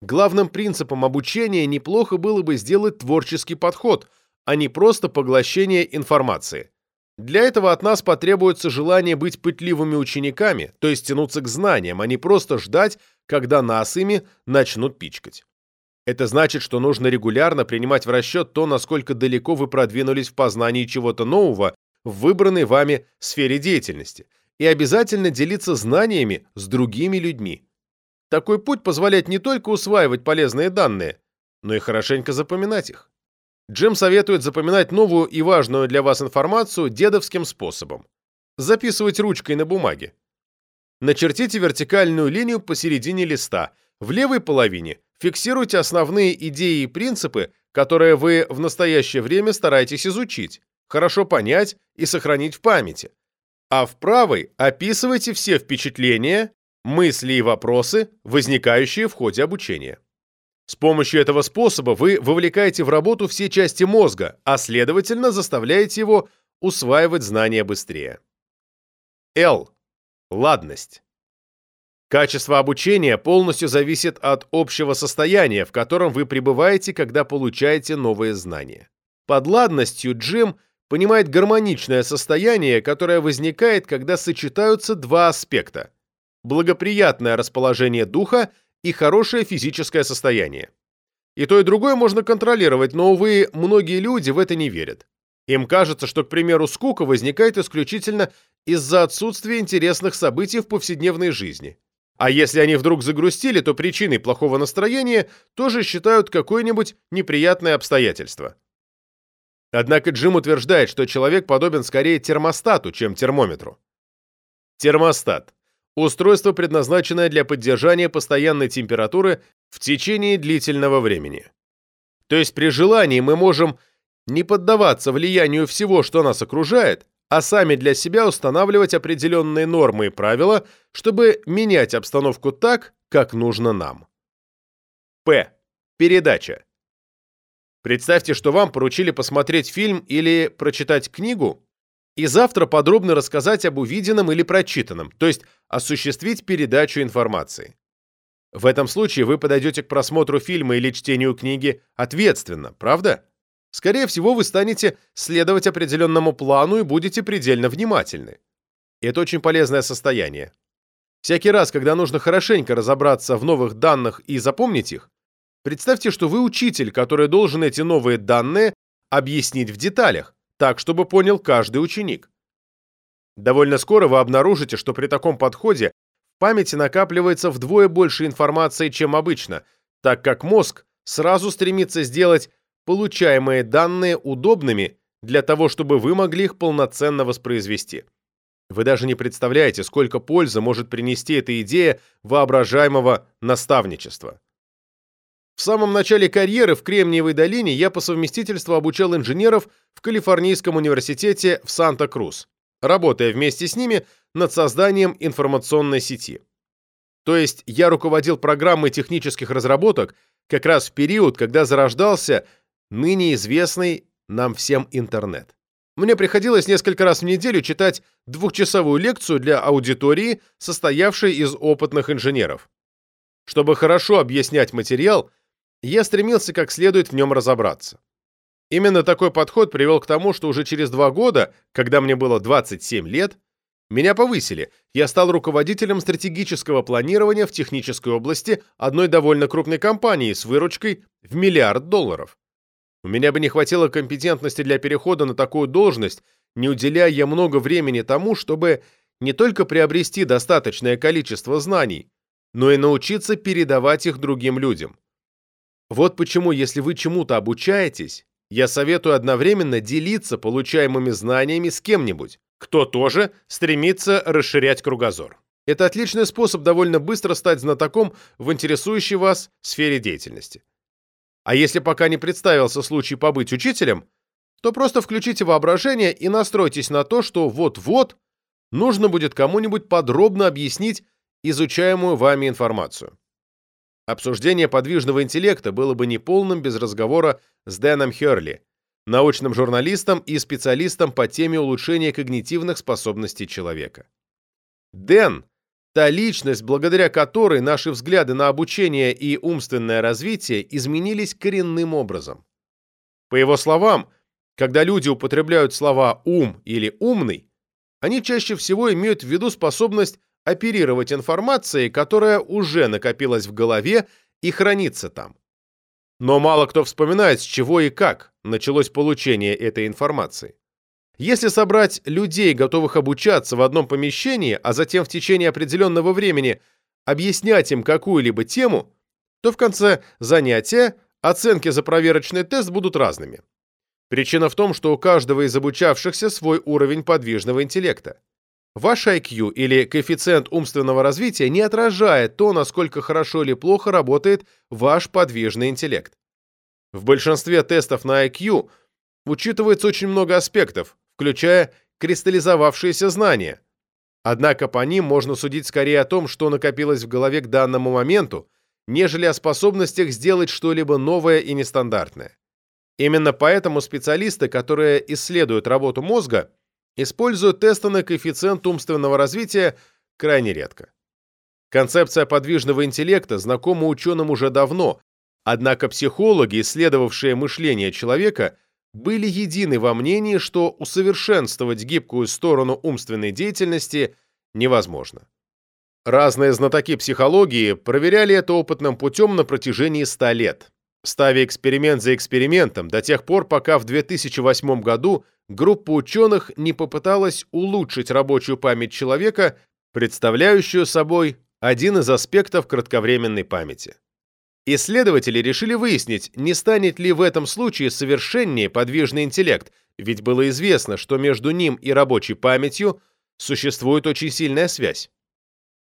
главным принципом обучения неплохо было бы сделать творческий подход, а не просто поглощение информации. Для этого от нас потребуется желание быть пытливыми учениками, то есть тянуться к знаниям, а не просто ждать, когда нас ими начнут пичкать. Это значит, что нужно регулярно принимать в расчет то, насколько далеко вы продвинулись в познании чего-то нового в выбранной вами сфере деятельности, и обязательно делиться знаниями с другими людьми. Такой путь позволяет не только усваивать полезные данные, но и хорошенько запоминать их. Джим советует запоминать новую и важную для вас информацию дедовским способом. Записывать ручкой на бумаге. Начертите вертикальную линию посередине листа, в левой половине Фиксируйте основные идеи и принципы, которые вы в настоящее время стараетесь изучить, хорошо понять и сохранить в памяти. А в правой описывайте все впечатления, мысли и вопросы, возникающие в ходе обучения. С помощью этого способа вы вовлекаете в работу все части мозга, а следовательно заставляете его усваивать знания быстрее. Л. Ладность. Качество обучения полностью зависит от общего состояния, в котором вы пребываете, когда получаете новые знания. Под ладностью Джим понимает гармоничное состояние, которое возникает, когда сочетаются два аспекта – благоприятное расположение духа и хорошее физическое состояние. И то, и другое можно контролировать, но, увы, многие люди в это не верят. Им кажется, что, к примеру, скука возникает исключительно из-за отсутствия интересных событий в повседневной жизни. А если они вдруг загрустили, то причиной плохого настроения тоже считают какое-нибудь неприятное обстоятельство. Однако Джим утверждает, что человек подобен скорее термостату, чем термометру. Термостат – устройство, предназначенное для поддержания постоянной температуры в течение длительного времени. То есть при желании мы можем не поддаваться влиянию всего, что нас окружает, а сами для себя устанавливать определенные нормы и правила, чтобы менять обстановку так, как нужно нам. П. Передача. Представьте, что вам поручили посмотреть фильм или прочитать книгу, и завтра подробно рассказать об увиденном или прочитанном, то есть осуществить передачу информации. В этом случае вы подойдете к просмотру фильма или чтению книги ответственно, правда? Скорее всего, вы станете следовать определенному плану и будете предельно внимательны. Это очень полезное состояние. Всякий раз, когда нужно хорошенько разобраться в новых данных и запомнить их, представьте, что вы учитель, который должен эти новые данные объяснить в деталях, так, чтобы понял каждый ученик. Довольно скоро вы обнаружите, что при таком подходе в памяти накапливается вдвое больше информации, чем обычно, так как мозг сразу стремится сделать получаемые данные удобными для того, чтобы вы могли их полноценно воспроизвести. Вы даже не представляете, сколько пользы может принести эта идея воображаемого наставничества. В самом начале карьеры в Кремниевой долине я по совместительству обучал инженеров в Калифорнийском университете в Санта-Крус, работая вместе с ними над созданием информационной сети. То есть я руководил программой технических разработок как раз в период, когда зарождался ныне известный нам всем интернет. Мне приходилось несколько раз в неделю читать двухчасовую лекцию для аудитории, состоявшей из опытных инженеров. Чтобы хорошо объяснять материал, я стремился как следует в нем разобраться. Именно такой подход привел к тому, что уже через два года, когда мне было 27 лет, меня повысили. Я стал руководителем стратегического планирования в технической области одной довольно крупной компании с выручкой в миллиард долларов. У меня бы не хватило компетентности для перехода на такую должность, не уделяя я много времени тому, чтобы не только приобрести достаточное количество знаний, но и научиться передавать их другим людям. Вот почему, если вы чему-то обучаетесь, я советую одновременно делиться получаемыми знаниями с кем-нибудь, кто тоже стремится расширять кругозор. Это отличный способ довольно быстро стать знатоком в интересующей вас сфере деятельности. А если пока не представился случай побыть учителем, то просто включите воображение и настройтесь на то, что вот-вот нужно будет кому-нибудь подробно объяснить изучаемую вами информацию. Обсуждение подвижного интеллекта было бы неполным без разговора с Дэном Херли, научным журналистом и специалистом по теме улучшения когнитивных способностей человека. Дэн Та личность, благодаря которой наши взгляды на обучение и умственное развитие изменились коренным образом. По его словам, когда люди употребляют слова «ум» или «умный», они чаще всего имеют в виду способность оперировать информацией, которая уже накопилась в голове и хранится там. Но мало кто вспоминает, с чего и как началось получение этой информации. Если собрать людей, готовых обучаться в одном помещении, а затем в течение определенного времени объяснять им какую-либо тему, то в конце занятия оценки за проверочный тест будут разными. Причина в том, что у каждого из обучавшихся свой уровень подвижного интеллекта. Ваш IQ или коэффициент умственного развития не отражает то, насколько хорошо или плохо работает ваш подвижный интеллект. В большинстве тестов на IQ учитывается очень много аспектов, включая кристаллизовавшиеся знания. Однако по ним можно судить скорее о том, что накопилось в голове к данному моменту, нежели о способностях сделать что-либо новое и нестандартное. Именно поэтому специалисты, которые исследуют работу мозга, используют тесты на коэффициент умственного развития крайне редко. Концепция подвижного интеллекта знакома ученым уже давно, однако психологи, исследовавшие мышление человека, были едины во мнении, что усовершенствовать гибкую сторону умственной деятельности невозможно. Разные знатоки психологии проверяли это опытным путем на протяжении 100 лет, ставя эксперимент за экспериментом до тех пор, пока в 2008 году группа ученых не попыталась улучшить рабочую память человека, представляющую собой один из аспектов кратковременной памяти. Исследователи решили выяснить, не станет ли в этом случае совершеннее подвижный интеллект, ведь было известно, что между ним и рабочей памятью существует очень сильная связь.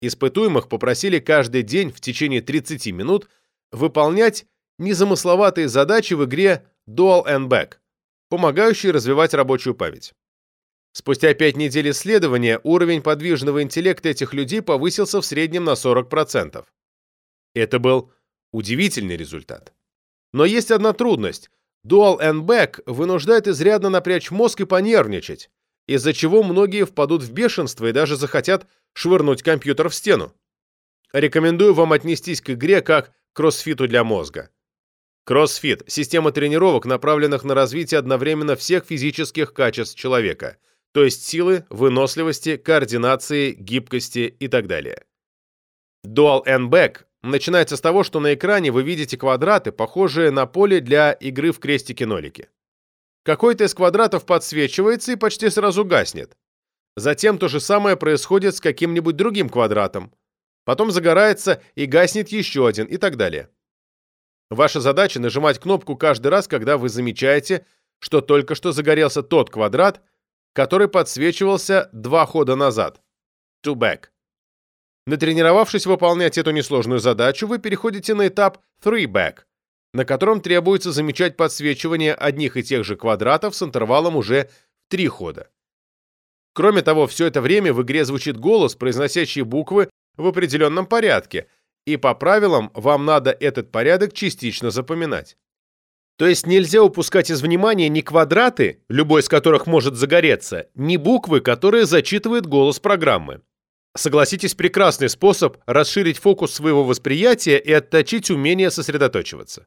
Испытуемых попросили каждый день в течение 30 минут выполнять незамысловатые задачи в игре Dual and Back. помогающие развивать рабочую память. Спустя 5 недель исследования уровень подвижного интеллекта этих людей повысился в среднем на 40%. Это был удивительный результат. Но есть одна трудность. Dual and Back вынуждает изрядно напрячь мозг и понервничать, из-за чего многие впадут в бешенство и даже захотят швырнуть компьютер в стену. Рекомендую вам отнестись к игре как к кроссфиту для мозга. Кроссфит – система тренировок, направленных на развитие одновременно всех физических качеств человека, то есть силы, выносливости, координации, гибкости и так далее. Dual and Back начинается с того, что на экране вы видите квадраты, похожие на поле для игры в крестики-нолики. Какой-то из квадратов подсвечивается и почти сразу гаснет. Затем то же самое происходит с каким-нибудь другим квадратом. Потом загорается и гаснет еще один и так далее. Ваша задача нажимать кнопку каждый раз, когда вы замечаете, что только что загорелся тот квадрат, который подсвечивался два хода назад. To back. Натренировавшись выполнять эту несложную задачу, вы переходите на этап three back, на котором требуется замечать подсвечивание одних и тех же квадратов с интервалом уже в три хода. Кроме того, все это время в игре звучит голос, произносящий буквы в определенном порядке, и по правилам вам надо этот порядок частично запоминать. То есть нельзя упускать из внимания ни квадраты, любой из которых может загореться, ни буквы, которые зачитывает голос программы. Согласитесь, прекрасный способ расширить фокус своего восприятия и отточить умение сосредоточиваться.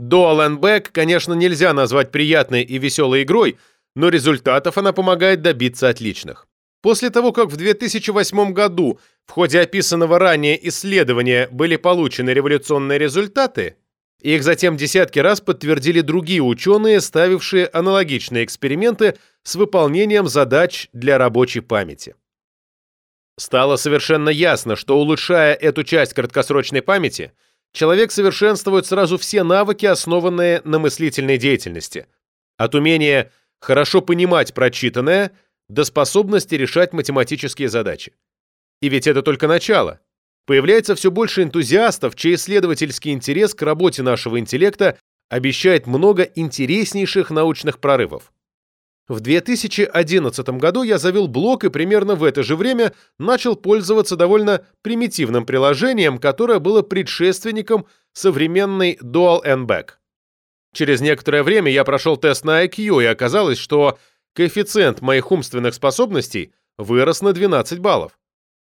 And Back, конечно, нельзя назвать приятной и веселой игрой, но результатов она помогает добиться отличных. После того, как в 2008 году в ходе описанного ранее исследования были получены революционные результаты, их затем десятки раз подтвердили другие ученые, ставившие аналогичные эксперименты с выполнением задач для рабочей памяти. Стало совершенно ясно, что улучшая эту часть краткосрочной памяти, человек совершенствует сразу все навыки, основанные на мыслительной деятельности. От умения хорошо понимать прочитанное до способности решать математические задачи. И ведь это только начало. Появляется все больше энтузиастов, чей исследовательский интерес к работе нашего интеллекта обещает много интереснейших научных прорывов. В 2011 году я завел блог и примерно в это же время начал пользоваться довольно примитивным приложением, которое было предшественником современной Dual and Back. Через некоторое время я прошел тест на IQ, и оказалось, что коэффициент моих умственных способностей вырос на 12 баллов.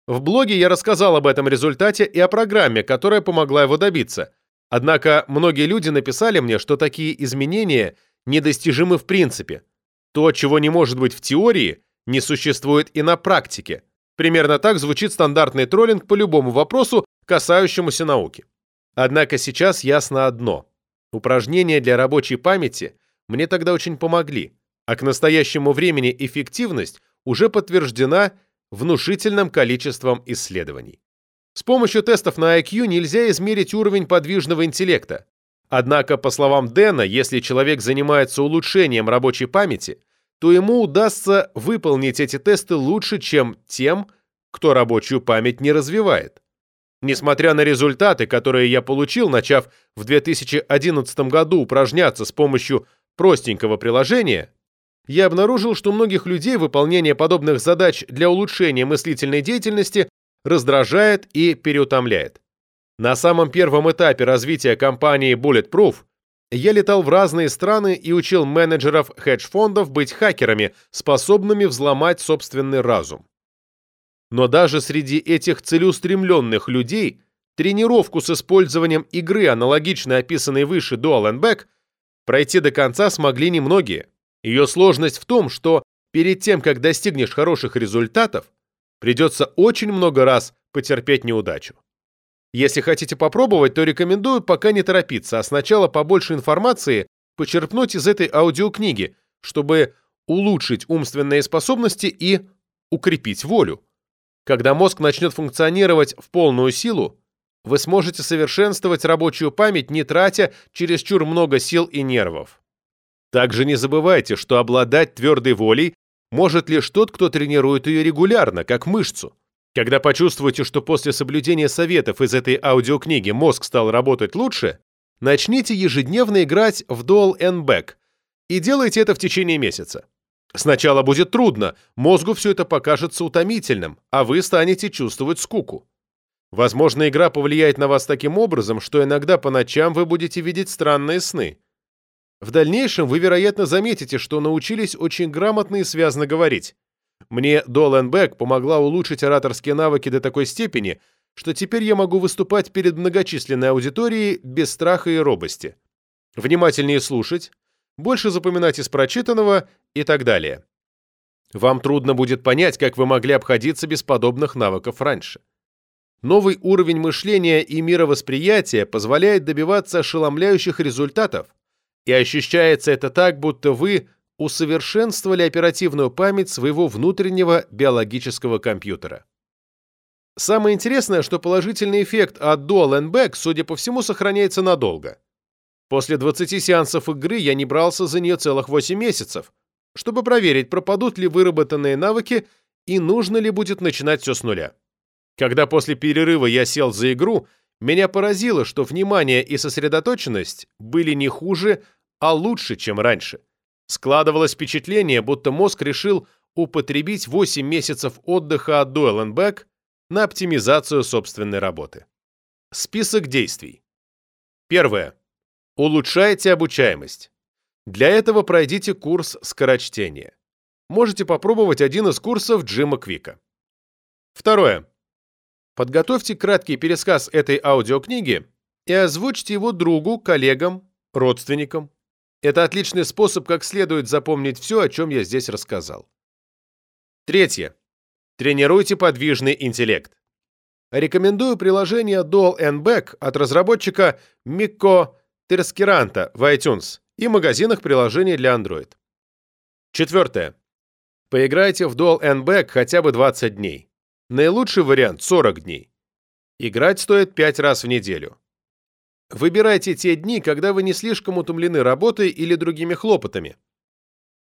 В блоге я рассказал об этом результате и о программе, которая помогла его добиться. Однако многие люди написали мне, что такие изменения недостижимы в принципе – то, чего не может быть в теории, не существует и на практике. Примерно так звучит стандартный троллинг по любому вопросу, касающемуся науки. Однако сейчас ясно одно. Упражнения для рабочей памяти мне тогда очень помогли, а к настоящему времени эффективность уже подтверждена внушительным количеством исследований. С помощью тестов на IQ нельзя измерить уровень подвижного интеллекта. Однако, по словам Дэна, если человек занимается улучшением рабочей памяти, то ему удастся выполнить эти тесты лучше, чем тем, кто рабочую память не развивает. Несмотря на результаты, которые я получил, начав в 2011 году упражняться с помощью простенького приложения, я обнаружил, что многих людей выполнение подобных задач для улучшения мыслительной деятельности раздражает и переутомляет. На самом первом этапе развития компании Bulletproof я летал в разные страны и учил менеджеров хедж-фондов быть хакерами, способными взломать собственный разум. Но даже среди этих целеустремленных людей тренировку с использованием игры, аналогичной описанной выше and Back, пройти до конца смогли немногие. Ее сложность в том, что перед тем, как достигнешь хороших результатов, придется очень много раз потерпеть неудачу. Если хотите попробовать, то рекомендую пока не торопиться, а сначала побольше информации почерпнуть из этой аудиокниги, чтобы улучшить умственные способности и укрепить волю. Когда мозг начнет функционировать в полную силу, вы сможете совершенствовать рабочую память, не тратя чересчур много сил и нервов. Также не забывайте, что обладать твердой волей может лишь тот, кто тренирует ее регулярно, как мышцу. Когда почувствуете, что после соблюдения советов из этой аудиокниги мозг стал работать лучше, начните ежедневно играть в Dual and И делайте это в течение месяца. Сначала будет трудно, мозгу все это покажется утомительным, а вы станете чувствовать скуку. Возможно, игра повлияет на вас таким образом, что иногда по ночам вы будете видеть странные сны. В дальнейшем вы, вероятно, заметите, что научились очень грамотно и связно говорить. Мне Долан Бэк помогла улучшить ораторские навыки до такой степени, что теперь я могу выступать перед многочисленной аудиторией без страха и робости. Внимательнее слушать, больше запоминать из прочитанного и так далее. Вам трудно будет понять, как вы могли обходиться без подобных навыков раньше. Новый уровень мышления и мировосприятия позволяет добиваться ошеломляющих результатов, и ощущается это так, будто вы усовершенствовали оперативную память своего внутреннего биологического компьютера. Самое интересное, что положительный эффект от Dual and Back, судя по всему, сохраняется надолго. После 20 сеансов игры я не брался за нее целых 8 месяцев, чтобы проверить, пропадут ли выработанные навыки и нужно ли будет начинать все с нуля. Когда после перерыва я сел за игру, меня поразило, что внимание и сосредоточенность были не хуже, а лучше, чем раньше. Складывалось впечатление, будто мозг решил употребить 8 месяцев отдыха от Дуэленбек на оптимизацию собственной работы. Список действий. Первое. Улучшайте обучаемость. Для этого пройдите курс скорочтения. Можете попробовать один из курсов Джима Квика. Второе. Подготовьте краткий пересказ этой аудиокниги и озвучьте его другу, коллегам, родственникам. Это отличный способ, как следует запомнить все, о чем я здесь рассказал. Третье. Тренируйте подвижный интеллект. Рекомендую приложение Dual and Back от разработчика Mikko Терскеранта в iTunes и магазинах приложений для Android. Четвертое. Поиграйте в Dual and Back хотя бы 20 дней. Наилучший вариант – 40 дней. Играть стоит 5 раз в неделю. Выбирайте те дни, когда вы не слишком утомлены работой или другими хлопотами.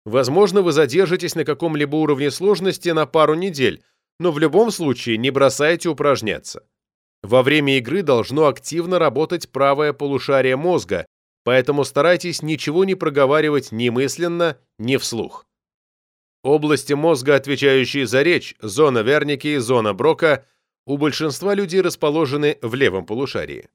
Возможно, вы задержитесь на каком-либо уровне сложности на пару недель, но в любом случае не бросайте упражняться. Во время игры должно активно работать правое полушарие мозга, поэтому старайтесь ничего не проговаривать ни мысленно, ни вслух. Области мозга, отвечающие за речь, зона Верники и зона Брока, у большинства людей расположены в левом полушарии.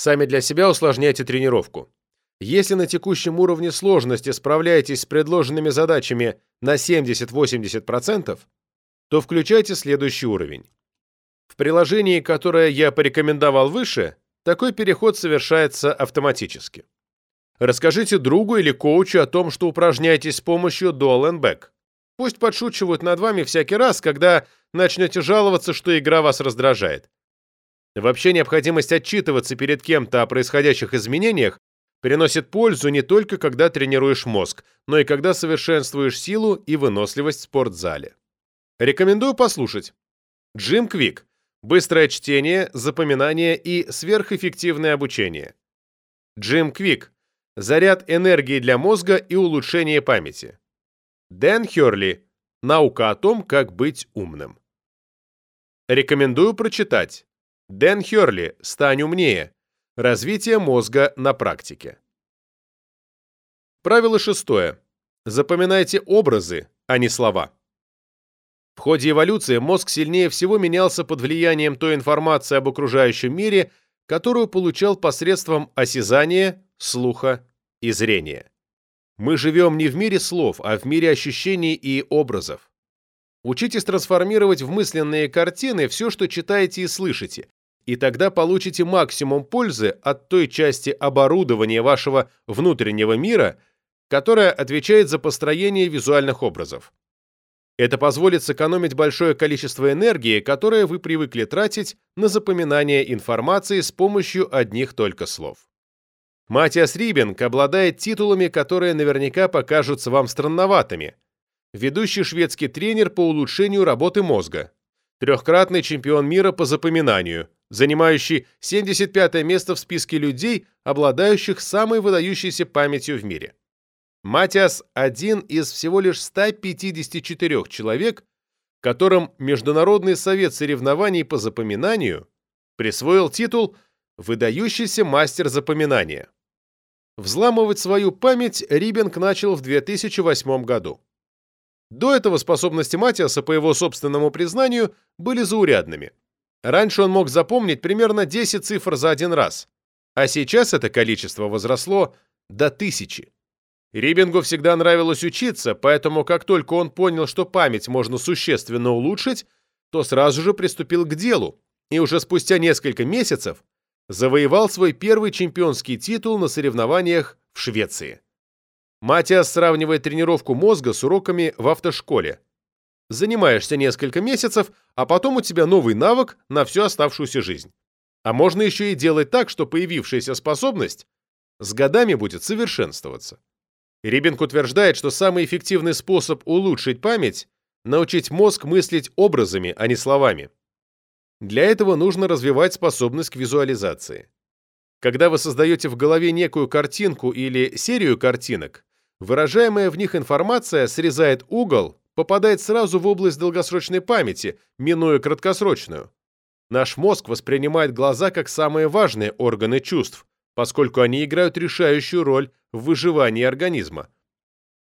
Сами для себя усложняйте тренировку. Если на текущем уровне сложности справляетесь с предложенными задачами на 70-80%, то включайте следующий уровень. В приложении, которое я порекомендовал выше, такой переход совершается автоматически. Расскажите другу или коучу о том, что упражняетесь с помощью Dual Back. Пусть подшучивают над вами всякий раз, когда начнете жаловаться, что игра вас раздражает. Вообще необходимость отчитываться перед кем-то о происходящих изменениях приносит пользу не только когда тренируешь мозг, но и когда совершенствуешь силу и выносливость в спортзале. Рекомендую послушать. Джим Квик Быстрое чтение, запоминание и сверхэффективное обучение. Джим Квик. Заряд энергии для мозга и улучшение памяти. Дэн Хёрли. Наука о том, как быть умным. Рекомендую прочитать. Дэн Хёрли. Стань умнее. Развитие мозга на практике. Правило шестое. Запоминайте образы, а не слова. В ходе эволюции мозг сильнее всего менялся под влиянием той информации об окружающем мире, которую получал посредством осязания, слуха и зрения. Мы живем не в мире слов, а в мире ощущений и образов. Учитесь трансформировать в мысленные картины все, что читаете и слышите, и тогда получите максимум пользы от той части оборудования вашего внутреннего мира, которая отвечает за построение визуальных образов. Это позволит сэкономить большое количество энергии, которое вы привыкли тратить на запоминание информации с помощью одних только слов. Матиас Рибинг обладает титулами, которые наверняка покажутся вам странноватыми. Ведущий шведский тренер по улучшению работы мозга. Трехкратный чемпион мира по запоминанию, занимающий 75 место в списке людей, обладающих самой выдающейся памятью в мире. Матиас – один из всего лишь 154 человек, которым Международный совет соревнований по запоминанию присвоил титул «Выдающийся мастер запоминания». Взламывать свою память Рибинг начал в 2008 году. До этого способности Матиаса, по его собственному признанию, были заурядными. Раньше он мог запомнить примерно 10 цифр за один раз, а сейчас это количество возросло до тысячи. Рибингу всегда нравилось учиться, поэтому как только он понял, что память можно существенно улучшить, то сразу же приступил к делу и уже спустя несколько месяцев завоевал свой первый чемпионский титул на соревнованиях в Швеции. Матиас сравнивает тренировку мозга с уроками в автошколе. Занимаешься несколько месяцев, а потом у тебя новый навык на всю оставшуюся жизнь. А можно еще и делать так, что появившаяся способность с годами будет совершенствоваться. Рибинг утверждает, что самый эффективный способ улучшить память – научить мозг мыслить образами, а не словами. Для этого нужно развивать способность к визуализации. Когда вы создаете в голове некую картинку или серию картинок, выражаемая в них информация срезает угол, попадает сразу в область долгосрочной памяти, минуя краткосрочную. Наш мозг воспринимает глаза как самые важные органы чувств, поскольку они играют решающую роль в выживании организма.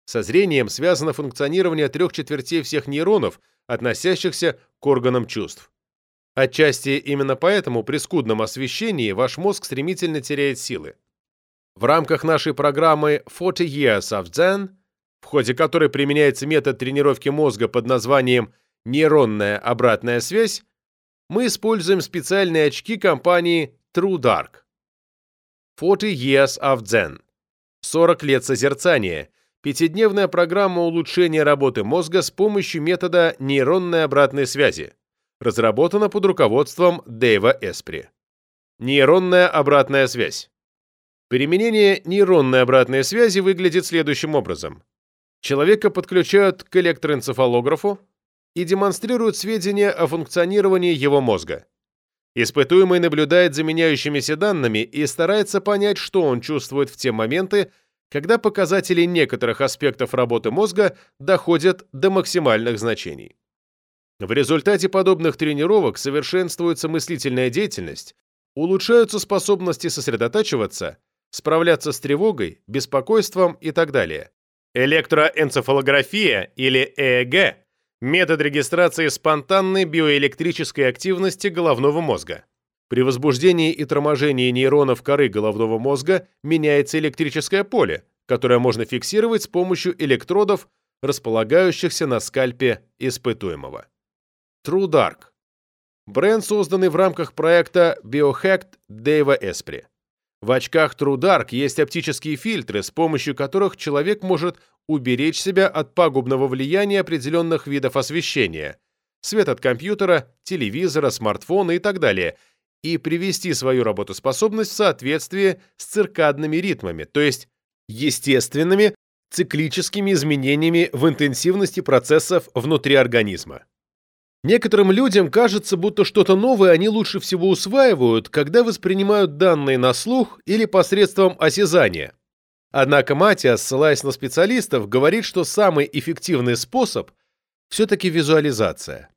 Со зрением связано функционирование трех четвертей всех нейронов, относящихся к органам чувств. Отчасти именно поэтому при скудном освещении ваш мозг стремительно теряет силы. В рамках нашей программы 40 Years of Zen, в ходе которой применяется метод тренировки мозга под названием нейронная обратная связь, мы используем специальные очки компании True Dark. 40 Years of Zen. 40 лет созерцания. Пятидневная программа улучшения работы мозга с помощью метода нейронной обратной связи разработана под руководством Дэйва Эспри. Нейронная обратная связь. Применение нейронной обратной связи выглядит следующим образом. Человека подключают к электроэнцефалографу и демонстрируют сведения о функционировании его мозга. Испытуемый наблюдает за меняющимися данными и старается понять, что он чувствует в те моменты, когда показатели некоторых аспектов работы мозга доходят до максимальных значений. В результате подобных тренировок совершенствуется мыслительная деятельность, улучшаются способности сосредотачиваться, справляться с тревогой, беспокойством и так далее. Электроэнцефалография или ЭЭГ – метод регистрации спонтанной биоэлектрической активности головного мозга. При возбуждении и торможении нейронов коры головного мозга меняется электрическое поле, которое можно фиксировать с помощью электродов, располагающихся на скальпе испытуемого. True Dark. Бренд, созданный в рамках проекта Biohacked Дэйва Эспри. В очках Dark есть оптические фильтры, с помощью которых человек может уберечь себя от пагубного влияния определенных видов освещения, свет от компьютера, телевизора, смартфона и так далее, и привести свою работоспособность в соответствие с циркадными ритмами, то есть естественными циклическими изменениями в интенсивности процессов внутри организма. Некоторым людям кажется, будто что-то новое они лучше всего усваивают, когда воспринимают данные на слух или посредством осязания. Однако Матиас, ссылаясь на специалистов, говорит, что самый эффективный способ все-таки визуализация.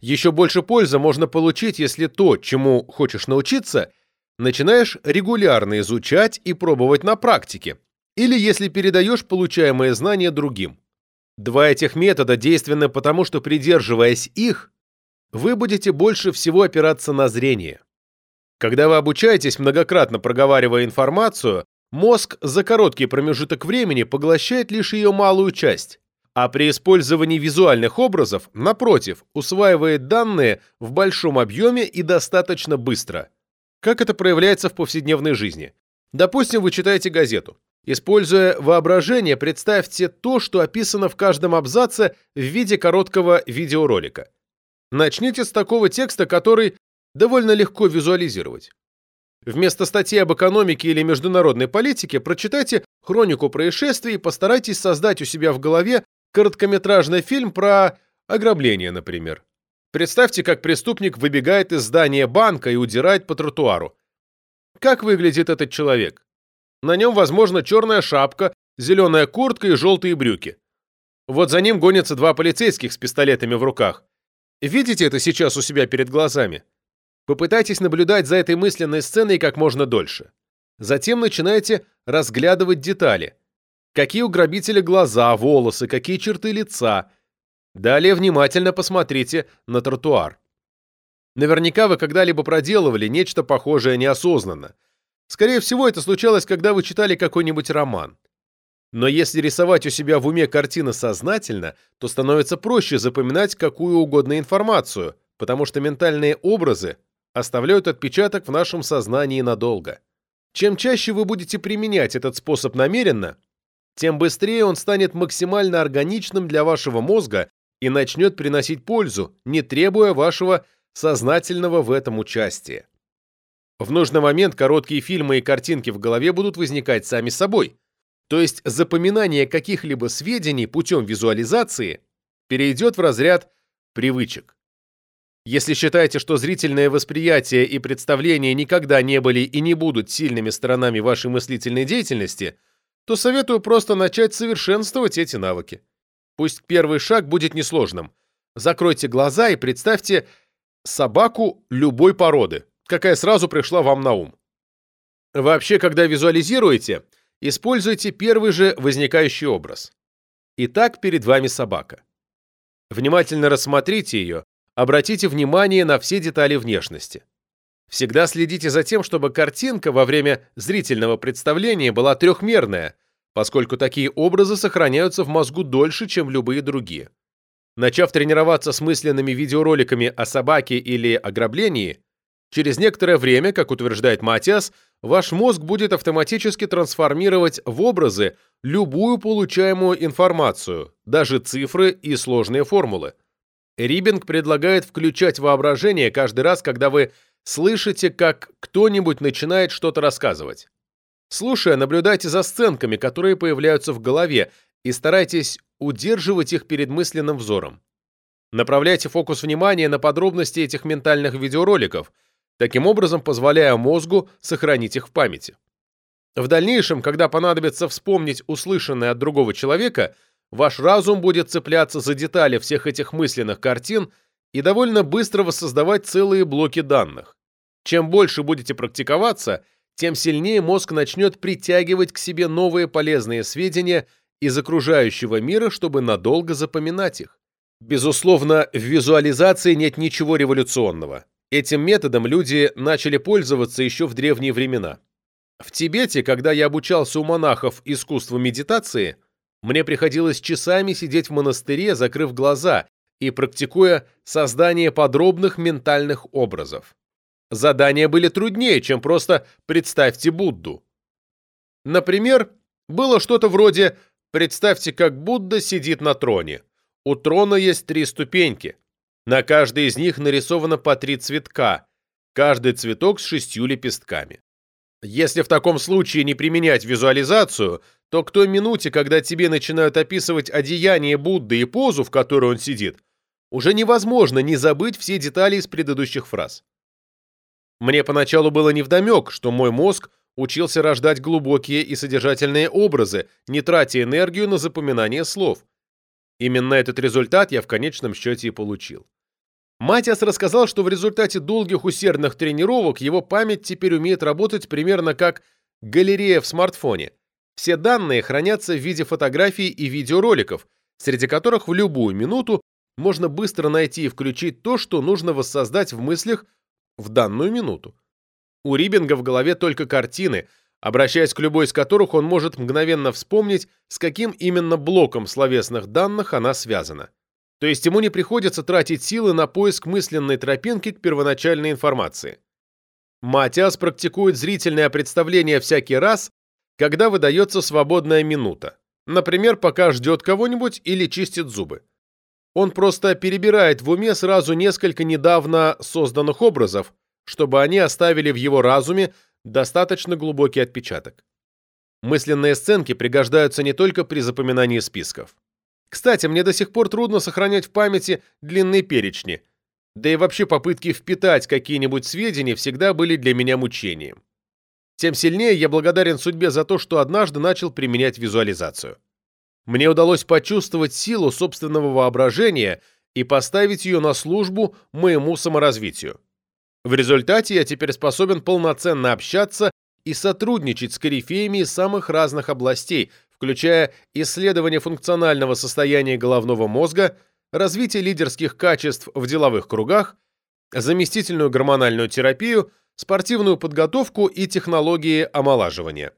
Еще больше пользы можно получить, если то, чему хочешь научиться, начинаешь регулярно изучать и пробовать на практике, или если передаешь получаемые знания другим. Два этих метода действенны потому, что, придерживаясь их, вы будете больше всего опираться на зрение. Когда вы обучаетесь, многократно проговаривая информацию, мозг за короткий промежуток времени поглощает лишь ее малую часть, а при использовании визуальных образов, напротив, усваивает данные в большом объеме и достаточно быстро. Как это проявляется в повседневной жизни? Допустим, вы читаете газету. Используя воображение, представьте то, что описано в каждом абзаце в виде короткого видеоролика. Начните с такого текста, который довольно легко визуализировать. Вместо статьи об экономике или международной политике прочитайте хронику происшествий и постарайтесь создать у себя в голове короткометражный фильм про ограбление, например. Представьте, как преступник выбегает из здания банка и удирает по тротуару. Как выглядит этот человек? На нем, возможно, черная шапка, зеленая куртка и желтые брюки. Вот за ним гонятся два полицейских с пистолетами в руках. Видите это сейчас у себя перед глазами? Попытайтесь наблюдать за этой мысленной сценой как можно дольше. Затем начинаете разглядывать детали. Какие у грабителя глаза, волосы, какие черты лица. Далее внимательно посмотрите на тротуар. Наверняка вы когда-либо проделывали нечто похожее неосознанно. Скорее всего, это случалось, когда вы читали какой-нибудь роман. Но если рисовать у себя в уме картины сознательно, то становится проще запоминать какую угодно информацию, потому что ментальные образы оставляют отпечаток в нашем сознании надолго. Чем чаще вы будете применять этот способ намеренно, тем быстрее он станет максимально органичным для вашего мозга и начнет приносить пользу, не требуя вашего сознательного в этом участия. В нужный момент короткие фильмы и картинки в голове будут возникать сами собой. То есть запоминание каких-либо сведений путем визуализации перейдет в разряд привычек. Если считаете, что зрительное восприятие и представление никогда не были и не будут сильными сторонами вашей мыслительной деятельности, то советую просто начать совершенствовать эти навыки. Пусть первый шаг будет несложным. Закройте глаза и представьте собаку любой породы, какая сразу пришла вам на ум. Вообще, когда визуализируете, используйте первый же возникающий образ. Итак, перед вами собака. Внимательно рассмотрите ее, обратите внимание на все детали внешности. Всегда следите за тем, чтобы картинка во время зрительного представления была трехмерная, поскольку такие образы сохраняются в мозгу дольше, чем любые другие. Начав тренироваться с мысленными видеороликами о собаке или ограблении, через некоторое время, как утверждает Матиас, ваш мозг будет автоматически трансформировать в образы любую получаемую информацию, даже цифры и сложные формулы. Рибинг предлагает включать воображение каждый раз, когда вы слышите, как кто-нибудь начинает что-то рассказывать. Слушая, наблюдайте за сценками, которые появляются в голове, и старайтесь удерживать их перед мысленным взором. Направляйте фокус внимания на подробности этих ментальных видеороликов, таким образом позволяя мозгу сохранить их в памяти. В дальнейшем, когда понадобится вспомнить услышанное от другого человека, ваш разум будет цепляться за детали всех этих мысленных картин и довольно быстро воссоздавать целые блоки данных. Чем больше будете практиковаться, тем сильнее мозг начнет притягивать к себе новые полезные сведения из окружающего мира, чтобы надолго запоминать их. Безусловно, в визуализации нет ничего революционного. Этим методом люди начали пользоваться еще в древние времена. В Тибете, когда я обучался у монахов искусству медитации, мне приходилось часами сидеть в монастыре, закрыв глаза и практикуя создание подробных ментальных образов. Задания были труднее, чем просто «представьте Будду». Например, было что-то вроде Представьте, как Будда сидит на троне. У трона есть три ступеньки. На каждой из них нарисовано по три цветка, каждый цветок с шестью лепестками. Если в таком случае не применять визуализацию, то к той минуте, когда тебе начинают описывать одеяние Будды и позу, в которой он сидит, уже невозможно не забыть все детали из предыдущих фраз. Мне поначалу было невдомек, что мой мозг учился рождать глубокие и содержательные образы, не тратя энергию на запоминание слов. Именно этот результат я в конечном счете и получил. Матиас рассказал, что в результате долгих усердных тренировок его память теперь умеет работать примерно как галерея в смартфоне. Все данные хранятся в виде фотографий и видеороликов, среди которых в любую минуту можно быстро найти и включить то, что нужно воссоздать в мыслях в данную минуту. У Рибинга в голове только картины, обращаясь к любой из которых он может мгновенно вспомнить, с каким именно блоком словесных данных она связана. То есть ему не приходится тратить силы на поиск мысленной тропинки к первоначальной информации. Матиас практикует зрительное представление всякий раз, когда выдается свободная минута, например, пока ждет кого-нибудь или чистит зубы. Он просто перебирает в уме сразу несколько недавно созданных образов, чтобы они оставили в его разуме достаточно глубокий отпечаток. Мысленные сценки пригождаются не только при запоминании списков. Кстати, мне до сих пор трудно сохранять в памяти длинные перечни, да и вообще попытки впитать какие-нибудь сведения всегда были для меня мучением. Тем сильнее я благодарен судьбе за то, что однажды начал применять визуализацию. Мне удалось почувствовать силу собственного воображения и поставить ее на службу моему саморазвитию. В результате я теперь способен полноценно общаться и сотрудничать с корифеями из самых разных областей, включая исследование функционального состояния головного мозга, развитие лидерских качеств в деловых кругах, заместительную гормональную терапию, спортивную подготовку и технологии омолаживания.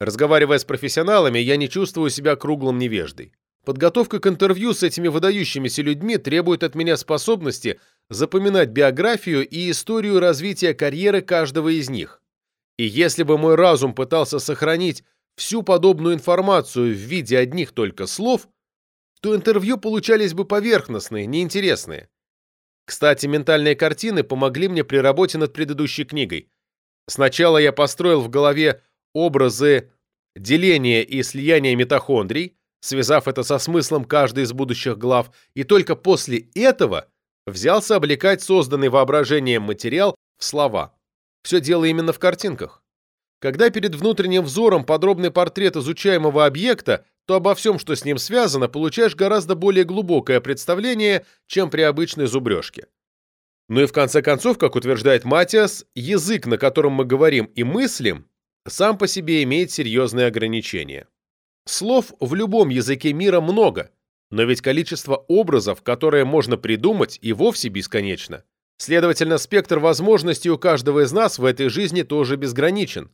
Разговаривая с профессионалами, я не чувствую себя круглым невеждой. Подготовка к интервью с этими выдающимися людьми требует от меня способности запоминать биографию и историю развития карьеры каждого из них. И если бы мой разум пытался сохранить всю подобную информацию в виде одних только слов, то интервью получались бы поверхностные, неинтересные. Кстати, ментальные картины помогли мне при работе над предыдущей книгой. Сначала я построил в голове образы деления и слияния митохондрий, связав это со смыслом каждой из будущих глав, и только после этого взялся облекать созданный воображением материал в слова. Все дело именно в картинках. Когда перед внутренним взором подробный портрет изучаемого объекта, то обо всем, что с ним связано, получаешь гораздо более глубокое представление, чем при обычной зубрежке. Ну и в конце концов, как утверждает Матиас, язык, на котором мы говорим и мыслим, сам по себе имеет серьезные ограничения. Слов в любом языке мира много, но ведь количество образов, которые можно придумать, и вовсе бесконечно. Следовательно, спектр возможностей у каждого из нас в этой жизни тоже безграничен.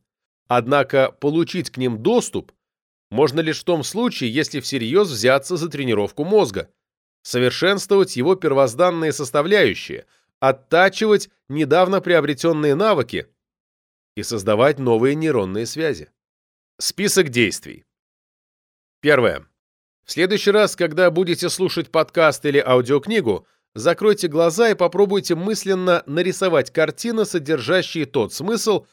Однако получить к ним доступ можно лишь в том случае, если всерьез взяться за тренировку мозга, совершенствовать его первозданные составляющие, оттачивать недавно приобретенные навыки и создавать новые нейронные связи. Список действий. Первое. В следующий раз, когда будете слушать подкаст или аудиокнигу, закройте глаза и попробуйте мысленно нарисовать картины, содержащие тот смысл,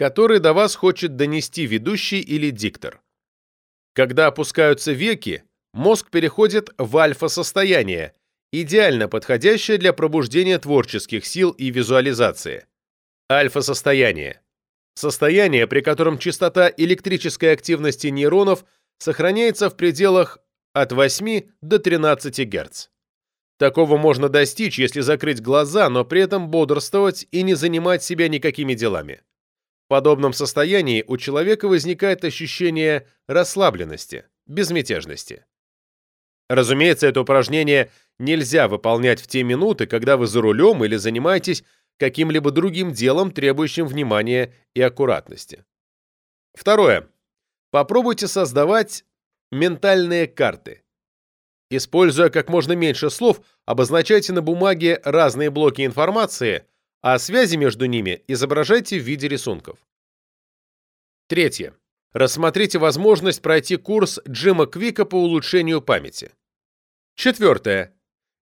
который до вас хочет донести ведущий или диктор. Когда опускаются веки, мозг переходит в альфа-состояние, идеально подходящее для пробуждения творческих сил и визуализации. Альфа-состояние. Состояние, при котором частота электрической активности нейронов сохраняется в пределах от 8 до 13 Гц. Такого можно достичь, если закрыть глаза, но при этом бодрствовать и не занимать себя никакими делами. В подобном состоянии у человека возникает ощущение расслабленности, безмятежности. Разумеется, это упражнение нельзя выполнять в те минуты, когда вы за рулем или занимаетесь каким-либо другим делом, требующим внимания и аккуратности. Второе. Попробуйте создавать ментальные карты. Используя как можно меньше слов, обозначайте на бумаге разные блоки информации, а связи между ними изображайте в виде рисунков. Третье. Рассмотрите возможность пройти курс Джима Квика по улучшению памяти. Четвертое.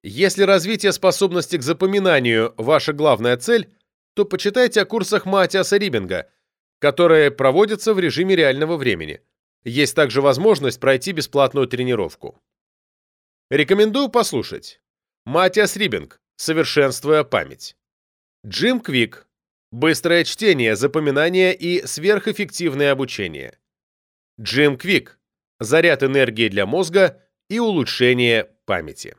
Если развитие способности к запоминанию – ваша главная цель, то почитайте о курсах Матиаса Рибинга, которые проводятся в режиме реального времени. Есть также возможность пройти бесплатную тренировку. Рекомендую послушать. Матиас Рибинг. Совершенствуя память. Джим Квик. Быстрое чтение, запоминание и сверхэффективное обучение. Джим Квик. Заряд энергии для мозга и улучшение памяти.